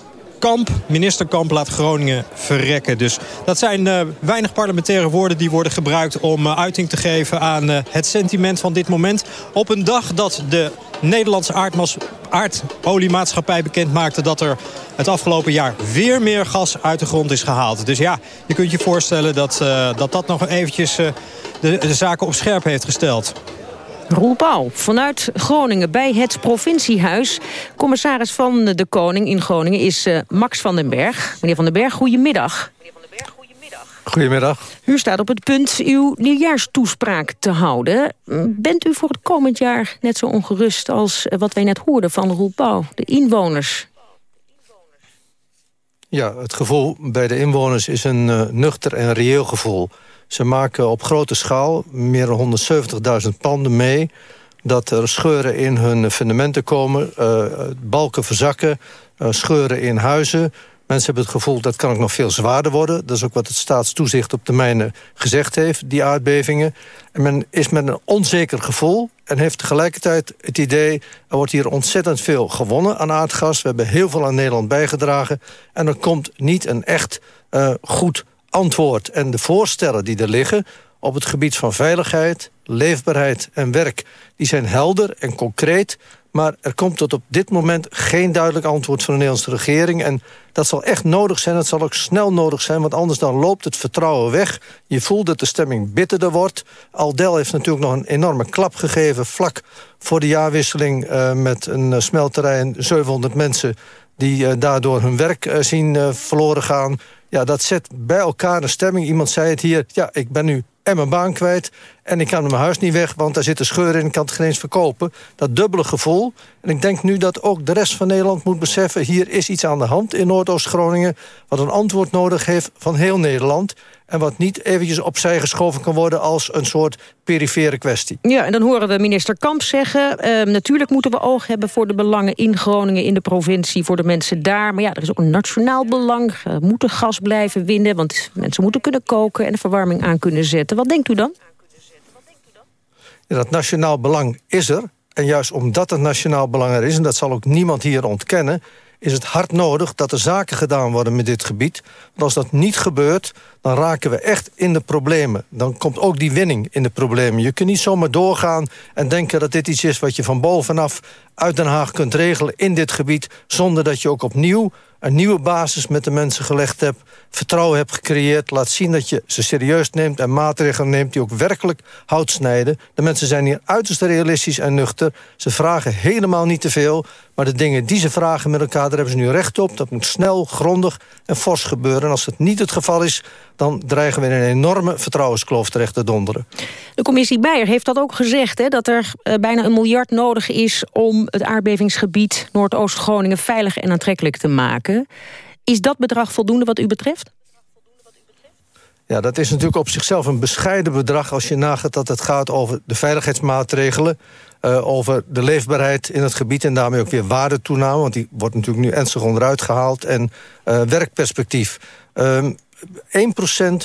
Kamp, minister Kamp laat Groningen verrekken. Dus dat zijn uh, weinig parlementaire woorden die worden gebruikt... om uiting te geven aan het sentiment van dit moment. Op een dag dat de Nederlandse aardoliemaatschappij bekend maakte... dat er het afgelopen jaar weer meer gas uit de grond is gehaald. Dus ja, je kunt je voorstellen dat dat, dat nog eventjes de, de zaken op scherp heeft gesteld. Roel Pauw vanuit Groningen bij het provinciehuis. Commissaris van de Koning in Groningen is uh, Max van den Berg. Meneer van den Berg, goedemiddag. Goedemiddag. U staat op het punt uw nieuwjaarstoespraak te houden. Bent u voor het komend jaar net zo ongerust als wat wij net hoorden van Roel Pauw? De inwoners ja, het gevoel bij de inwoners is een uh, nuchter en reëel gevoel. Ze maken op grote schaal meer dan 170.000 panden mee... dat er scheuren in hun fundamenten komen, uh, balken verzakken... Uh, scheuren in huizen, Mensen hebben het gevoel dat kan ook nog veel zwaarder worden. Dat is ook wat het staatstoezicht op termijn gezegd heeft, die aardbevingen. En men is met een onzeker gevoel en heeft tegelijkertijd het idee... er wordt hier ontzettend veel gewonnen aan aardgas. We hebben heel veel aan Nederland bijgedragen. En er komt niet een echt uh, goed antwoord. En de voorstellen die er liggen op het gebied van veiligheid, leefbaarheid en werk... die zijn helder en concreet... Maar er komt tot op dit moment geen duidelijk antwoord van de Nederlandse regering. En dat zal echt nodig zijn. Het zal ook snel nodig zijn, want anders dan loopt het vertrouwen weg. Je voelt dat de stemming bitterder wordt. Aldel heeft natuurlijk nog een enorme klap gegeven... vlak voor de jaarwisseling uh, met een uh, smelterij 700 mensen... die uh, daardoor hun werk zien verloren gaan. Ja, dat zet bij elkaar een stemming. Iemand zei het hier, ja, ik ben nu en mijn baan kwijt. En ik kan mijn huis niet weg, want daar zitten scheuren in. Ik kan het geen eens verkopen. Dat dubbele gevoel. En ik denk nu dat ook de rest van Nederland moet beseffen... hier is iets aan de hand in Noordoost-Groningen... wat een antwoord nodig heeft van heel Nederland en wat niet eventjes opzij geschoven kan worden... als een soort perifere kwestie. Ja, en dan horen we minister Kamp zeggen... Uh, natuurlijk moeten we oog hebben voor de belangen in Groningen... in de provincie, voor de mensen daar. Maar ja, er is ook een nationaal belang. We moeten gas blijven winnen, want mensen moeten kunnen koken... en de verwarming aan kunnen zetten. Wat denkt u dan? Ja, dat nationaal belang is er. En juist omdat het nationaal belang er is... en dat zal ook niemand hier ontkennen is het hard nodig dat er zaken gedaan worden met dit gebied. Want als dat niet gebeurt, dan raken we echt in de problemen. Dan komt ook die winning in de problemen. Je kunt niet zomaar doorgaan en denken dat dit iets is... wat je van bovenaf uit Den Haag kunt regelen in dit gebied... zonder dat je ook opnieuw een nieuwe basis met de mensen gelegd hebt... vertrouwen hebt gecreëerd, laat zien dat je ze serieus neemt... en maatregelen neemt die ook werkelijk hout snijden. De mensen zijn hier uiterst realistisch en nuchter. Ze vragen helemaal niet te veel... maar de dingen die ze vragen met elkaar, daar hebben ze nu recht op. Dat moet snel, grondig en fors gebeuren. En als het niet het geval is, dan dreigen we in een enorme vertrouwenskloof terecht te donderen. De commissie Beijer heeft dat ook gezegd, hè, dat er uh, bijna een miljard nodig is... om het aardbevingsgebied Noordoost-Groningen veilig en aantrekkelijk te maken. Is dat bedrag voldoende wat u betreft? Ja, dat is natuurlijk op zichzelf een bescheiden bedrag... als je nagaat dat het gaat over de veiligheidsmaatregelen... Uh, over de leefbaarheid in het gebied en daarmee ook weer waardetoename... want die wordt natuurlijk nu ernstig onderuit gehaald... en uh, werkperspectief. Um,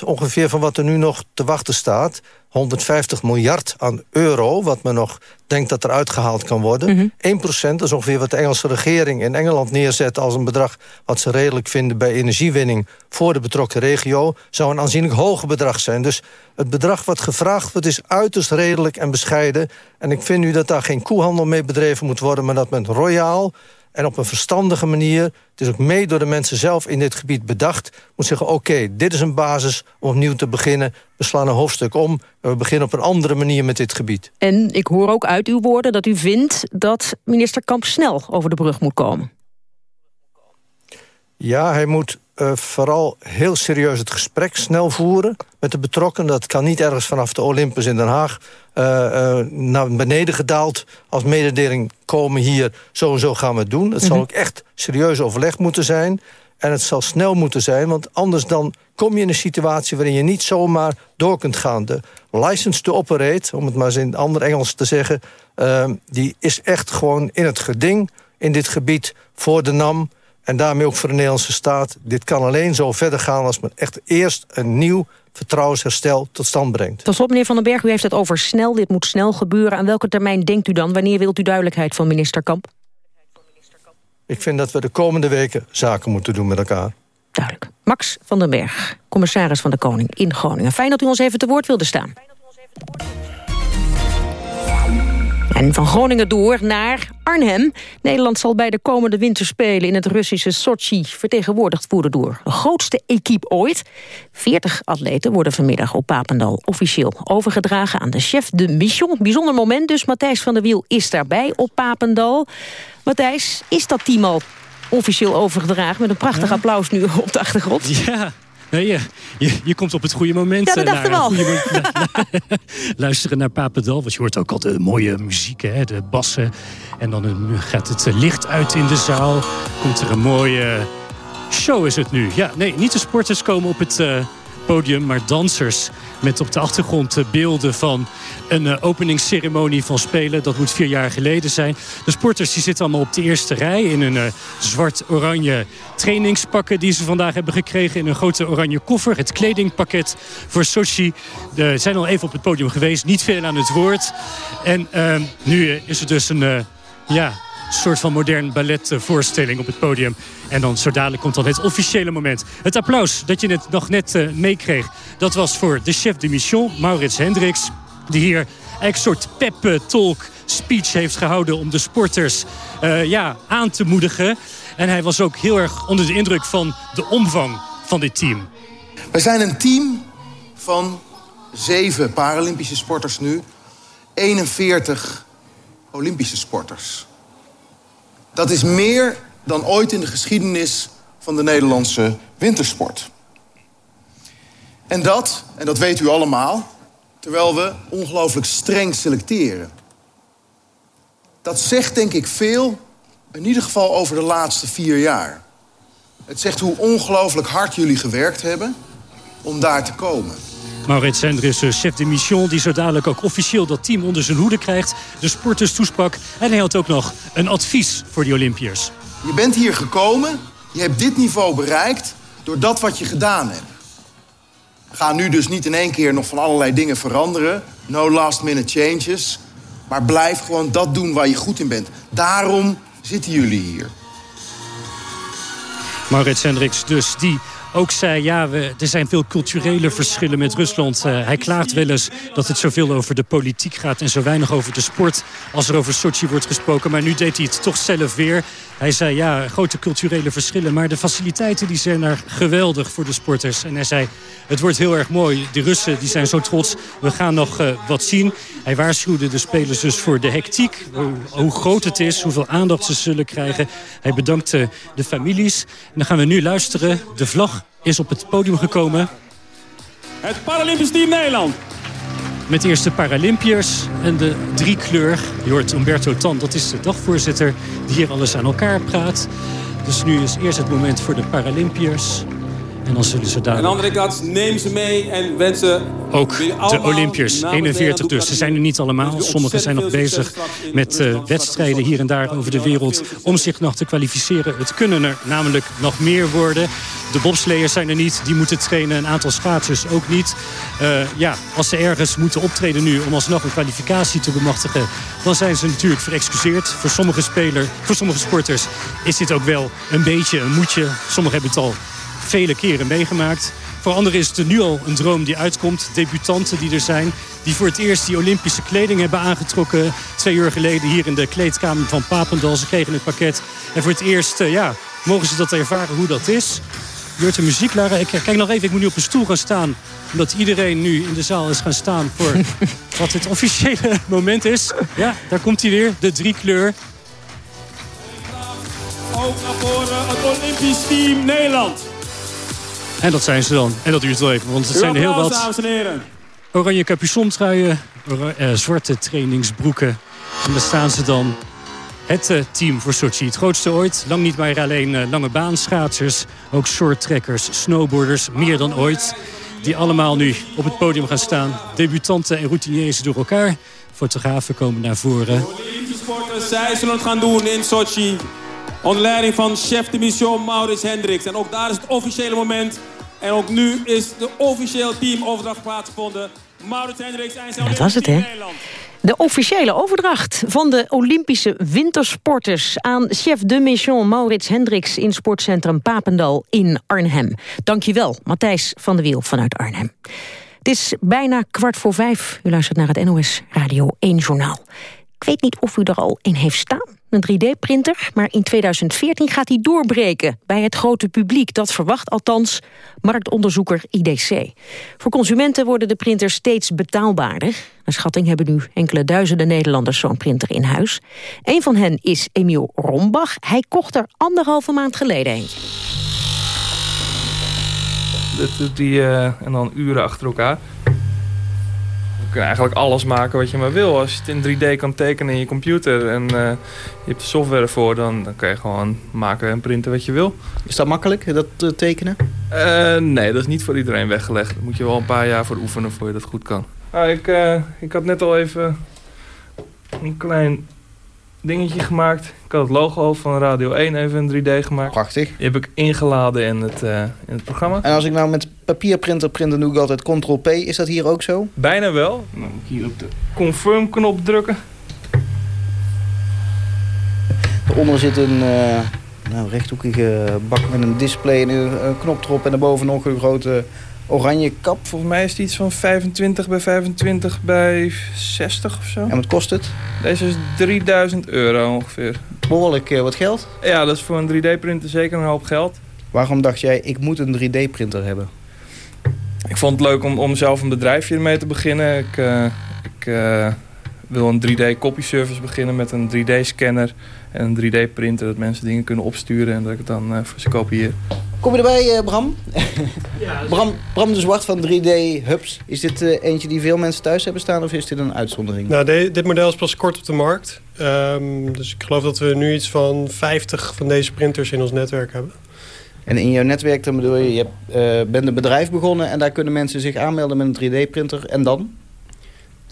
1% ongeveer van wat er nu nog te wachten staat... 150 miljard aan euro, wat men nog denkt dat er uitgehaald kan worden. Mm -hmm. 1% is ongeveer wat de Engelse regering in Engeland neerzet... als een bedrag wat ze redelijk vinden bij energiewinning... voor de betrokken regio, zou een aanzienlijk hoger bedrag zijn. Dus het bedrag wat gevraagd wordt is uiterst redelijk en bescheiden. En ik vind nu dat daar geen koehandel mee bedreven moet worden... maar dat men royaal en op een verstandige manier... het is ook mee door de mensen zelf in dit gebied bedacht... moet zeggen, oké, dit is een basis om opnieuw te beginnen. We slaan een hoofdstuk om en we beginnen op een andere manier met dit gebied. En ik hoor ook uit uw woorden dat u vindt dat minister Kamp snel over de brug moet komen. Ja, hij moet uh, vooral heel serieus het gesprek snel voeren met de betrokkenen. Dat kan niet ergens vanaf de Olympus in Den Haag uh, uh, naar beneden gedaald... als mededeling komen hier, zo en zo gaan we het doen. Het zal Mhm. ook echt serieus overleg moeten zijn. En het zal snel moeten zijn, want anders dan kom je in een situatie... waarin je niet zomaar door kunt gaan. De license to operate, om het maar eens in ander Engels te zeggen... die is echt gewoon in het geding in dit gebied voor de NAM... En daarmee ook voor de Nederlandse staat. Dit kan alleen zo verder gaan als men echt eerst een nieuw vertrouwensherstel tot stand brengt. Tot slot, meneer Van den Berg, u heeft het over snel. Dit moet snel gebeuren. Aan welke termijn denkt u dan? Wanneer wilt u duidelijkheid van minister Kamp? Ik vind dat we de komende weken zaken moeten doen met elkaar. Duidelijk. Max van den Berg, commissaris van de Koning in Groningen. Fijn dat u ons even te woord wilde staan. En van Groningen door naar Arnhem. Nederland zal bij de komende winterspelen in het Russische Sochi vertegenwoordigd worden door de grootste equipe ooit. 40 atleten worden vanmiddag op Papendal officieel overgedragen aan de chef de mission. Bijzonder moment dus, Matthijs van der Wiel is daarbij op Papendal. Matthijs, is dat team al officieel overgedragen met een prachtig applaus nu op de achtergrond? Ja. Nee, je, je, je komt op het goede moment. Ja, dat eh, dachten we al. luisteren naar Papendal. Want je hoort ook al de mooie muziek, hè, de bassen. En dan een- gaat het eh, licht uit in de zaal. Komt er een mooie show is het nu. Ja, nee, niet de sporters komen op het eh, podium, maar dansers. Met op de achtergrond beelden van een eh, openingsceremonie van Spelen. Dat moet vier jaar geleden zijn. De sporters die zitten allemaal op de eerste rij in een eh, zwart-oranje trainingspakken die ze vandaag hebben gekregen in een grote oranje koffer. Het kledingpakket voor Sochi. Ze zijn al even op het podium geweest, niet veel aan het woord. En eh, nu eh, is het dus een ja, soort van modern balletvoorstelling op het podium. En dan zo dadelijk komt dan het officiële moment. Het applaus dat je net, nog net eh, meekreeg, dat was voor de chef de mission, Maurits Hendricks. Die hier een soort pep-talk speech heeft gehouden om de sporters eh, ja, aan te moedigen. En hij was ook heel erg onder de indruk van de omvang van dit team. Wij zijn een team van zeven Paralympische sporters nu. 41 Olympische sporters. Dat is meer dan ooit in de geschiedenis van de Nederlandse wintersport. En dat, en dat weet u allemaal, terwijl we ongelooflijk streng selecteren. Dat zegt denk ik veel, in ieder geval over de laatste vier jaar. Het zegt hoe ongelooflijk hard jullie gewerkt hebben om daar te komen. Maurits Hendricks, eh, chef de mission, die zo dadelijk ook officieel dat team onder zijn hoede krijgt. De sporters toesprak. En hij had ook nog een advies voor die Olympiërs. Je bent hier gekomen, je hebt dit niveau bereikt door dat wat je gedaan hebt. Ga nu dus niet in één keer nog van allerlei dingen veranderen. No last minute changes. Maar blijf gewoon dat doen waar je goed in bent. Daarom zitten jullie hier. Maurits Hendricks dus, die ook zei... ja, er zijn veel culturele verschillen met Rusland. Eh, hij klaagt wel eens dat het zoveel over de politiek gaat... en zo weinig over de sport als er over Sochi wordt gesproken. Maar nu deed hij het toch zelf weer. Hij zei, ja, grote culturele verschillen... maar de faciliteiten die zijn er geweldig voor de sporters. En hij zei, het wordt heel erg mooi. De Russen die zijn zo trots. We gaan nog eh, wat zien. Hij waarschuwde de spelers dus voor de hectiek. Hoe, hoe groot het is, hoeveel aandacht ze zullen krijgen. Hij bedankte de families. En dan gaan we nu luisteren. De vlag is op het podium gekomen. Het Paralympisch Team Nederland. Met eerst de Paralympiërs en de driekleur. Je hoort Umberto Tan, dat is de dagvoorzitter... die hier alles aan elkaar praat. Dus nu is eerst het moment voor de Paralympiërs. En dan zullen ze En daar aan de andere kant, neem ze mee en wensen... ook de Olympiërs. namens 41 Nederland dus. Ze zijn er niet allemaal. Sommigen zijn nog bezig met eh, wedstrijden hier en daar over de wereld... om zich nog te kwalificeren. Het kunnen er namelijk nog meer worden. De bobsleeërs zijn er niet, die moeten trainen. Een aantal schaatsers ook niet. Eh, ja, als ze ergens moeten optreden nu om alsnog een kwalificatie te bemachtigen... dan zijn ze natuurlijk verexcuseerd. Voor sommige, speler, voor sommige sporters is dit ook wel een beetje een moedje. Sommigen hebben het al vele keren meegemaakt. Voor anderen is het nu al een droom die uitkomt. Debutanten die er zijn. Die voor het eerst die Olympische kleding hebben aangetrokken. Twee uur geleden hier in de kleedkamer van Papendal. Ze kregen het pakket. En voor het eerst uh, ja, mogen ze dat ervaren hoe dat is. Je hoort de muziek, Lara. Ik kijk nog even, ik moet nu op een stoel gaan staan. Omdat iedereen nu in de zaal is gaan staan voor wat het officiële moment is. Ja, daar komt hij weer, de drie kleur. Ook naar voren het Olympisch team Nederland. En dat zijn ze dan. En dat duurt wel even, want het zijn er heel wat... dames en heren. Oranje capuchontruien, uh, zwarte trainingsbroeken. En daar staan ze dan. Het uh, team voor Sochi. Het grootste ooit. Lang niet meer alleen uh, lange baanschaatsers. Ook shorttrekkers, snowboarders. Meer dan ooit. Die allemaal nu op het podium gaan staan. Debutanten en routiniers door elkaar. Fotografen komen naar voren. De Olympische sporters, zij zullen het gaan doen in Sochi. Onder leiding van chef de mission Maurits Hendricks. En ook daar is het officiële moment. En ook nu is de officieel teamoverdracht plaatsgevonden. Maurits Hendricks en zijn Dat was het, hè? De officiële overdracht van de Olympische wintersporters... aan chef de mission Maurits Hendricks in sportcentrum Papendal in Arnhem. Dankjewel, Matthijs van der Wiel vanuit Arnhem. Het is bijna kwart voor vijf. U luistert naar het NOS Radio 1 Journaal. Ik weet niet of u er al in heeft staan, een 3D-printer... maar in 2014 gaat die doorbreken bij het grote publiek. Dat verwacht althans marktonderzoeker IDC. Voor consumenten worden de printers steeds betaalbaarder. Naar schatting hebben nu enkele duizenden Nederlanders zo'n printer in huis. Een van hen is Emiel Rombach. Hij kocht er anderhalve maand geleden eentje. Dat doet die uh, en dan uren achter elkaar. Je kunt eigenlijk alles maken wat je maar wil. Als je het in 3D kan tekenen in je computer en uh, je hebt de software ervoor, dan, dan kan je gewoon maken en printen wat je wil. Is dat makkelijk, dat uh, tekenen? Uh, nee, dat is niet voor iedereen weggelegd. Daar moet je wel een paar jaar voor oefenen voor je dat goed kan. Ah, ik, ik had net al even een klein dingetje gemaakt. Ik had het logo van Radio 1 even in 3D gemaakt. Prachtig. Die heb ik ingeladen in het, uh, in het programma. En als ik nou met papierprinter print, dan doe ik altijd Ctrl-P. Is dat hier ook zo? Bijna wel. Dan moet ik hier op de confirm knop drukken. Daaronder zit een uh, nou, rechthoekige bak met een display en een, een knop erop. En daarboven nog een grote oranje kap. Volgens mij is het iets van 25 bij 25 bij 60 of zo. En wat kost het? Deze is 3000 euro ongeveer. Behoorlijk uh, wat geld? Ja, dat is voor een 3D-printer zeker een hoop geld. Waarom dacht jij, ik moet een 3D-printer hebben? Ik vond het leuk om, om zelf een bedrijfje ermee te beginnen. Ik, uh, ik uh, wil een 3D-copy service beginnen met een 3D-scanner en een 3D-printer. Dat mensen dingen kunnen opsturen en dat ik het dan voor ze kopieer. Kom je erbij, uh, Bram? Ja, Bram? Bram de Zwart van 3D Hubs. Is dit uh, eentje die veel mensen thuis hebben staan of is dit een uitzondering? Nou, de, dit model is pas kort op de markt. Um, dus ik geloof dat we nu iets van 50 van deze printers in ons netwerk hebben. En in jouw netwerk, dan bedoel je, je hebt, uh, bent een bedrijf begonnen... en daar kunnen mensen zich aanmelden met een 3D-printer. En dan?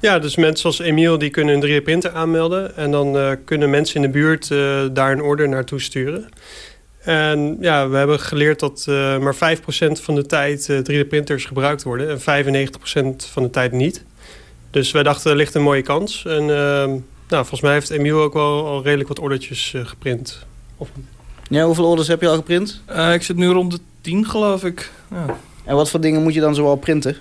Ja, dus mensen zoals Emiel die kunnen een 3D-printer aanmelden. En dan uh, kunnen mensen in de buurt uh, daar een order naartoe sturen. En ja, we hebben geleerd dat maar 5% van de tijd uh, 3D-printers gebruikt worden... en 95% van de tijd niet. Dus wij dachten, er ligt een mooie kans. En nou, volgens mij heeft Emiel ook wel al redelijk wat ordertjes geprint. Of... Ja, hoeveel orders heb je al geprint? ik zit nu rond de 10, geloof ik. Ja. En wat voor dingen moet je dan zoal printen?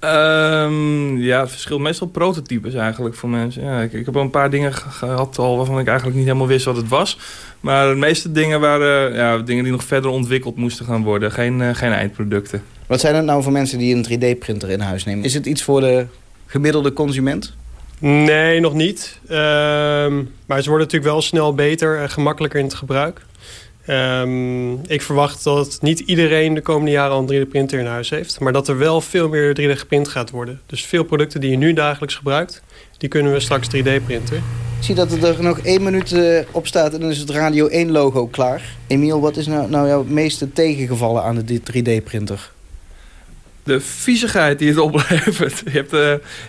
Um, ja, het verschilt meestal prototypes eigenlijk voor mensen. Ja, ik, ik heb al een paar dingen gehad al waarvan ik eigenlijk niet helemaal wist wat het was. Maar de meeste dingen waren ja, dingen die nog verder ontwikkeld moesten gaan worden. Geen, uh, geen eindproducten. Wat zijn het nou voor mensen die een 3D-printer in huis nemen? Is het iets voor de gemiddelde consument? Nee, nog niet. Uh, maar ze worden natuurlijk wel snel beter en gemakkelijker in het gebruik. Um, ik verwacht dat niet iedereen de komende jaren al een 3D-printer in huis heeft. Maar dat er wel veel meer 3D geprint gaat worden. Dus veel producten die je nu dagelijks gebruikt, die kunnen we straks 3D-printen. Ik zie dat er nog één minuut uh, op staat en dan is het Radio 1 logo klaar. Emiel, wat is nou, nou jouw meeste tegengevallen aan de 3D-printer? De viezigheid die het oplevert. Je, hebt, uh,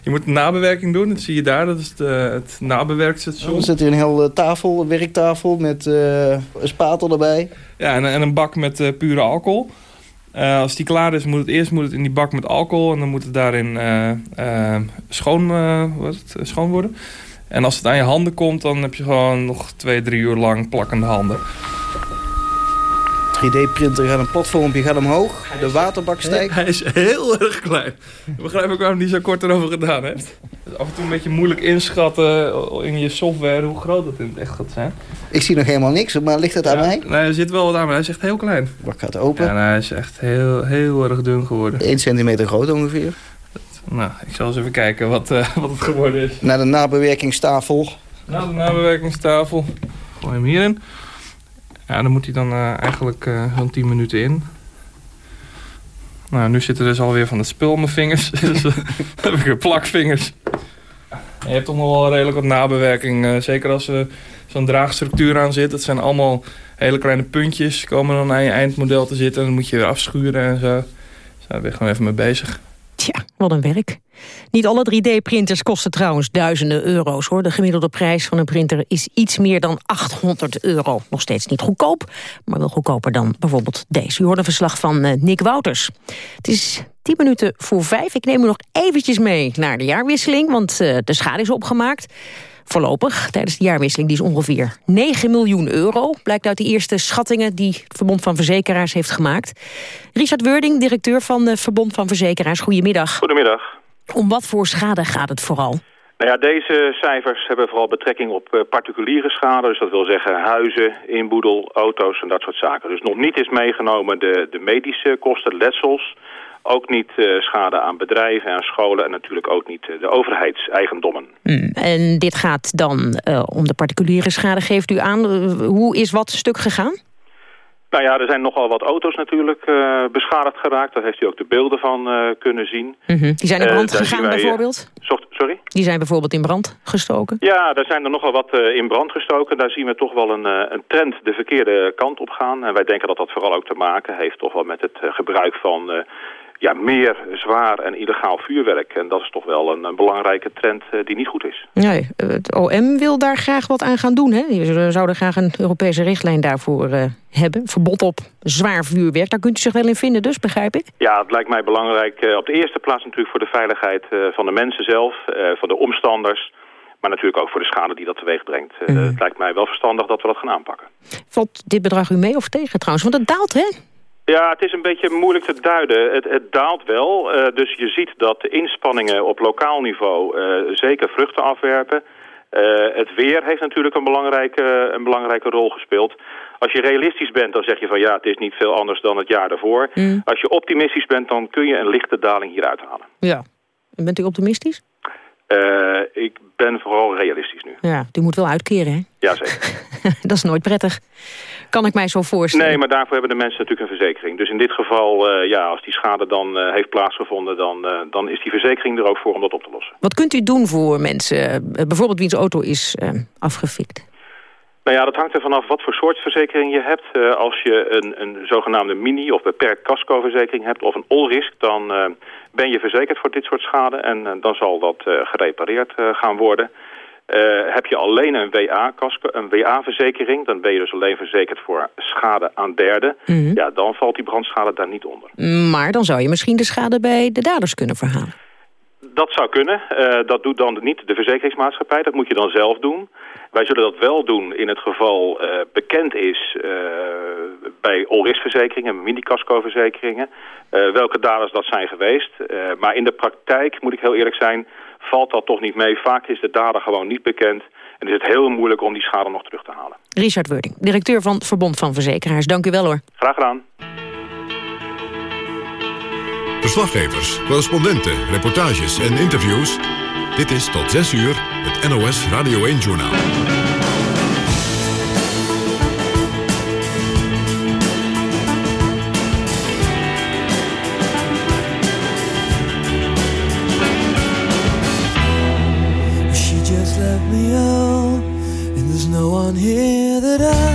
je moet nabewerking doen, dat zie je daar. Dat is het, uh, het nabewerkstation. Dan zit er een hele tafel, een werktafel met uh, een spatel erbij. Ja, en, en een bak met pure alcohol. Als die klaar is, moet het eerst moet het in die bak met alcohol. En dan moet het daarin schoon, wat het, schoon worden. En als het aan je handen komt, dan heb je gewoon nog twee, drie uur lang plakkende handen. 3D-printer gaat een platformpje gaat omhoog. De waterbak stijgt. Hij is heel erg klein. Ik begrijp ook waarom hij zo kort erover gedaan heeft. Het is af en toe een beetje moeilijk inschatten in je software hoe groot het in het echt gaat zijn. Ik zie nog helemaal niks, maar ligt het aan mij? Nee, er zit wel wat aan, maar hij is echt heel klein. Bak gaat open. Ja, hij is echt heel, heel erg dun geworden. 1 centimeter groot ongeveer. Nou, ik zal eens even kijken wat, uh, wat het geworden is. Naar de nabewerkingstafel. Naar de nabewerkingstafel. Gooi hem hierin. Ja, dan moet hij dan uh, eigenlijk uh, zo'n 10 minuten in. Nou, nu zit er dus alweer van het spul mijn vingers. dus dan heb ik plakvingers. je hebt toch nog wel redelijk wat nabewerking. zeker als er zo'n draagstructuur aan zit. Het zijn allemaal hele kleine puntjes. Komen dan aan je eindmodel te zitten. En dan moet je weer afschuren en zo. Dus daar ben ik gewoon even mee bezig. Tja, wat een werk. Niet alle 3D-printers kosten trouwens duizenden euro's. hoor. De gemiddelde prijs van een printer is iets meer dan 800 euro. Nog steeds niet goedkoop, maar wel goedkoper dan bijvoorbeeld deze. U hoort een verslag van uh, Nick Wouters. Het is 10 minuten voor vijf. Ik neem u nog eventjes mee naar de jaarwisseling, want uh, de schade is opgemaakt. Voorlopig, tijdens de jaarwisseling, die is ongeveer 9 miljoen euro. Blijkt uit de eerste schattingen die het Verbond van Verzekeraars heeft gemaakt. Richard Wording, directeur van het Verbond van Verzekeraars. Goedemiddag. Goedemiddag. Om wat voor schade gaat het vooral? Nou ja, deze cijfers hebben vooral betrekking op uh, particuliere schade. Dus dat wil zeggen huizen, inboedel, auto's en dat soort zaken. Dus nog niet is meegenomen de, de medische kosten, letsels... Ook niet uh, schade aan bedrijven en scholen en natuurlijk ook niet uh, de overheidseigendommen. Mm, en dit gaat dan uh, om de particuliere schade, geeft u aan. hoe is wat stuk gegaan? Nou ja, er zijn nogal wat auto's natuurlijk beschadigd geraakt. Daar heeft u ook de beelden van kunnen zien. Mm -hmm. Die zijn in brand gegaan wij, bijvoorbeeld? sorry? Die zijn bijvoorbeeld in brand gestoken? Ja, daar zijn er nogal wat in brand gestoken. Daar zien we toch wel een, een trend de verkeerde kant op gaan. En wij denken dat dat vooral ook te maken heeft toch wel met het gebruik van ja, meer zwaar en illegaal vuurwerk. En dat is toch wel een, een belangrijke trend uh, die niet goed is. Nee, het OM wil daar graag wat aan gaan doen. Hè? We zouden graag een Europese richtlijn daarvoor uh, hebben. Verbod op zwaar vuurwerk. Daar kunt u zich wel in vinden dus, begrijp ik? Ja, het lijkt mij belangrijk. Uh, op de eerste plaats natuurlijk voor de veiligheid van de mensen zelf. van de omstanders. Maar natuurlijk ook voor de schade die dat teweeg brengt. Mm. Het lijkt mij wel verstandig dat we dat gaan aanpakken. Valt dit bedrag u mee of tegen trouwens? Want het daalt, hè? Ja, het is een beetje moeilijk te duiden. Het, het daalt wel, uh, dus je ziet dat de inspanningen op lokaal niveau uh, zeker vruchten afwerpen. Uh, het weer heeft natuurlijk een belangrijke, een belangrijke rol gespeeld. Als je realistisch bent, dan zeg je van ja, het is niet veel anders dan het jaar daarvoor. Mm. Als je optimistisch bent, dan kun je een lichte daling hieruit halen. Ja, en bent u optimistisch? Ik ben vooral realistisch nu. Ja, u moet wel uitkeren, hè? Jazeker. dat is nooit prettig kan ik mij zo voorstellen. Nee, maar daarvoor hebben de mensen natuurlijk een verzekering. Dus in dit geval, uh, ja, als die schade dan uh, heeft plaatsgevonden... Dan, dan is die verzekering er ook voor om dat op te lossen. Wat kunt u doen voor mensen, bijvoorbeeld wiens auto is afgefikt? Nou ja, dat hangt er vanaf wat voor soort verzekering je hebt. als je een, een zogenaamde mini- of beperkt casco-verzekering hebt... of een all-risk, dan ben je verzekerd voor dit soort schade... en dan zal dat gerepareerd gaan worden... Heb je alleen een WA-verzekering, WA dan ben je dus alleen verzekerd voor schade aan derden. Mm -hmm. Ja, dan valt die brandschade daar niet onder. Maar dan zou je misschien de schade bij de daders kunnen verhalen. Dat zou kunnen. Uh, dat doet dan niet de verzekeringsmaatschappij. Dat moet je dan zelf doen. Wij zullen dat wel doen in het geval uh, bekend is uh, bij all-risk-verzekeringen, mini-casco-verzekeringen, welke daders dat zijn geweest. maar in de praktijk, moet ik heel eerlijk zijn, valt dat toch niet mee. Vaak is de dader gewoon niet bekend. En is het heel moeilijk om die schade nog terug te halen. Richard Wording, directeur van het Verbond van Verzekeraars. Dank u wel hoor. Graag gedaan. Verslaggevers, correspondenten, reportages en interviews. Dit is tot 6 uur het NOS Radio 1-journaal. no one here that I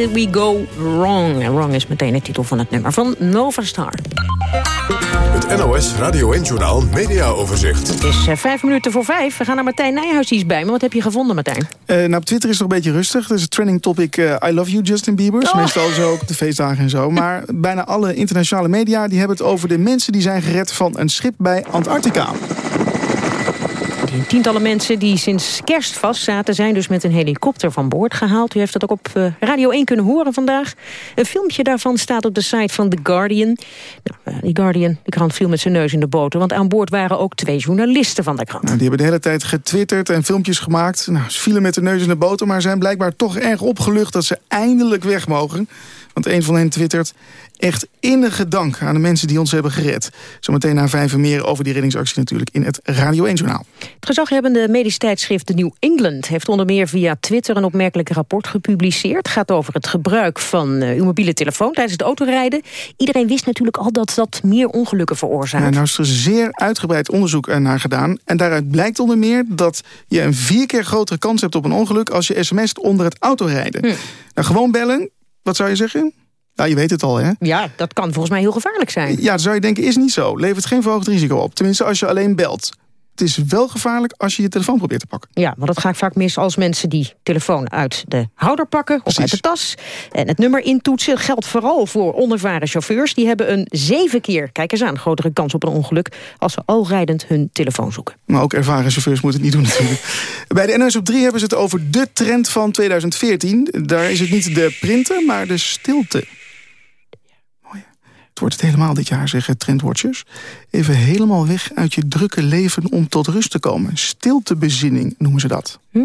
did we go wrong? En wrong is meteen de titel van het nummer van Nova Star. Het NOS Radio 1-journaal Media Overzicht. Het is eh, vijf minuten voor vijf. We gaan naar Martijn Nijhuis iets bij me. Wat heb je gevonden, Martijn? Eh, nou, op Twitter is het nog een beetje rustig. Er is het trending topic eh, I love you Justin Bieber. Oh. Meestal zo op de feestdagen en zo. Maar bijna alle internationale media die hebben het over de mensen... die zijn gered van een schip bij Antarctica. Tientallen mensen die sinds kerst vast zaten... zijn dus met een helikopter van boord gehaald. U heeft dat ook op eh, Radio 1 kunnen horen vandaag. Een filmpje daarvan staat op de site van The Guardian. Nou, eh, die Guardian, de krant viel met zijn neus in de boter... want aan boord waren ook twee journalisten van de krant. Nou, die hebben de hele tijd getwitterd en filmpjes gemaakt. Nou, ze vielen met de neus in de boter... maar zijn blijkbaar toch erg opgelucht dat ze eindelijk weg mogen. Want een van hen twittert... Echt innige dank aan de mensen die ons hebben gered. Zometeen na vijf en meer over die reddingsactie natuurlijk in het Radio 1-journaal. Het gezaghebbende medisch tijdschrift The New England... heeft onder meer via Twitter een opmerkelijk rapport gepubliceerd. Het gaat over het gebruik van eh, uw mobiele telefoon tijdens het autorijden. Iedereen wist natuurlijk al dat dat meer ongelukken veroorzaakt. Nou is er zeer uitgebreid onderzoek naar gedaan. En daaruit blijkt onder meer dat je een vier keer grotere kans hebt op een ongeluk... als je sms't onder het autorijden. Hm. Nou, gewoon bellen, wat zou je zeggen? Ja, je weet het al, hè? Ja, dat kan volgens mij heel gevaarlijk zijn. Ja, zou je denken, is niet zo. Levert geen verhoogd risico op. Tenminste, als je alleen belt. Het is wel gevaarlijk als je je telefoon probeert te pakken. Ja, want dat gaat vaak mis als mensen die telefoon uit de houder pakken... of uit de tas en het nummer intoetsen. Geldt vooral voor onervaren chauffeurs. Die hebben een zeven keer, kijk eens aan, grotere kans op een ongeluk... als ze al rijdend hun telefoon zoeken. Maar ook ervaren chauffeurs moeten het niet doen natuurlijk. Bij de NOS op 3 hebben ze het over de trend van 2014. Daar is het niet de printen, maar de stilte. Wordt het helemaal dit jaar, zeggen trendwatchers. Even helemaal weg uit je drukke leven om tot rust te komen. Stiltebezinning noemen ze dat. Hm.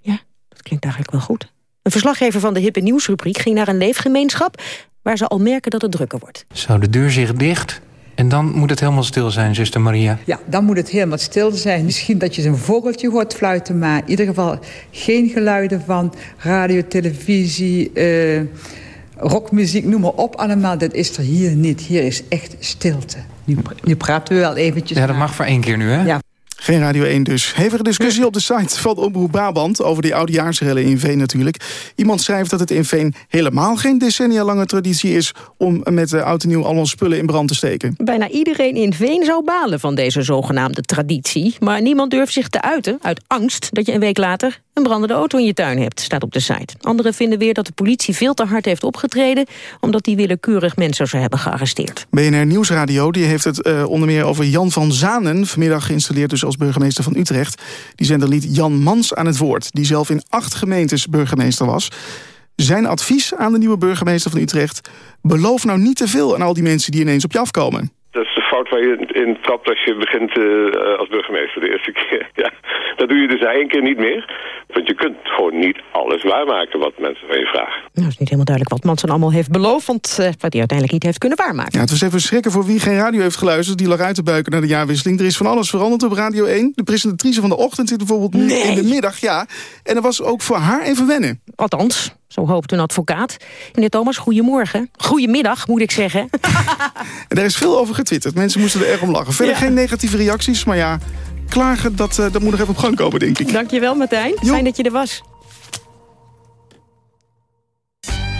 Ja, dat klinkt eigenlijk wel goed. Een verslaggever van de Hippe Nieuwsrubriek ging naar een leefgemeenschap... waar ze al merken dat het drukker wordt. Zo, de deur zich dicht en dan moet het helemaal stil zijn, zuster Maria. Ja, dan moet het helemaal stil zijn. Misschien dat je een vogeltje hoort fluiten... maar in ieder geval geen geluiden van radio, televisie... eh, rockmuziek, noem maar op allemaal. Dat is er hier niet. Hier is echt stilte. Nu, nu praten we wel eventjes. Ja, dat mag voor één keer nu, hè? Ja. Geen Radio 1 dus. Hevige discussie op de site van Omroep Brabant... over die oudejaarsrellen in Veen natuurlijk. Iemand schrijft dat het in Veen helemaal geen decennia lange traditie is... om met de oud en nieuw al onze spullen in brand te steken. Bijna iedereen in Veen zou balen van deze zogenaamde traditie. Maar niemand durft zich te uiten uit angst dat je een week later een brandende auto in je tuin hebt, staat op de site. Anderen vinden weer dat de politie veel te hard heeft opgetreden... omdat die willekeurig mensen zou hebben gearresteerd. BNR Nieuwsradio die heeft het uh, onder meer over Jan van Zanen... vanmiddag geïnstalleerd dus als burgemeester van Utrecht. Die zender liet Jan Mans aan het woord... die zelf in acht gemeentes burgemeester was. Zijn advies aan de nieuwe burgemeester van Utrecht... beloof nou niet te veel aan al die mensen die ineens op je afkomen. Dat is de fout waar je in trapt als je begint uh, als burgemeester de eerste keer. Ja, dat doe je dus één keer niet meer. Want je kunt gewoon niet alles waarmaken wat mensen van je vragen. Nou, is niet helemaal duidelijk wat Manson allemaal heeft beloofd... want eh, wat hij uiteindelijk niet heeft kunnen waarmaken. Ja, het was even schrikken voor wie geen radio heeft geluisterd. Die lag uit te buiken naar de jaarwisseling. Er is van alles veranderd op Radio 1. De presentatrice van de ochtend zit bijvoorbeeld nu in de middag. Ja. En er was ook voor haar even wennen. Althans, zo hoopt een advocaat. Meneer Thomas, goedemorgen. Goedemiddag, moet ik zeggen. En daar is veel over getwitterd. Mensen moesten er erg om lachen. Verder geen negatieve reacties, maar ja... Klagen, dat, eh, dat moet nog even op gang komen, denk ik. Dankjewel, Martijn. Fijn dat je er was.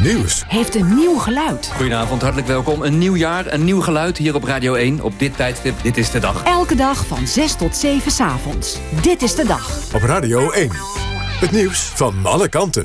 Nieuws. heeft een nieuw geluid. Goedenavond, hartelijk welkom. Een nieuw jaar, een nieuw geluid hier op Radio 1. Op dit tijdstip, dit is de dag. Elke dag van 6 tot 7 's avonds. Dit is de dag. Op Radio 1. Het nieuws van alle kanten.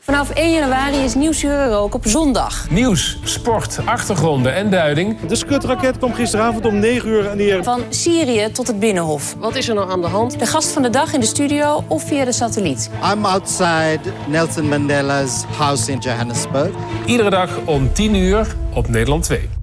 Vanaf 1 januari is Nieuwsuur er ook op zondag. Nieuws, sport, achtergronden en duiding. De skutraket kwam gisteravond om 9 uur neer. Van Syrië tot het Binnenhof. Wat is er nou aan de hand? De gast van de dag in de studio of via de satelliet. I'm outside Nelson Mandela's house in Johannesburg. Iedere dag om 10 uur op Nederland 2.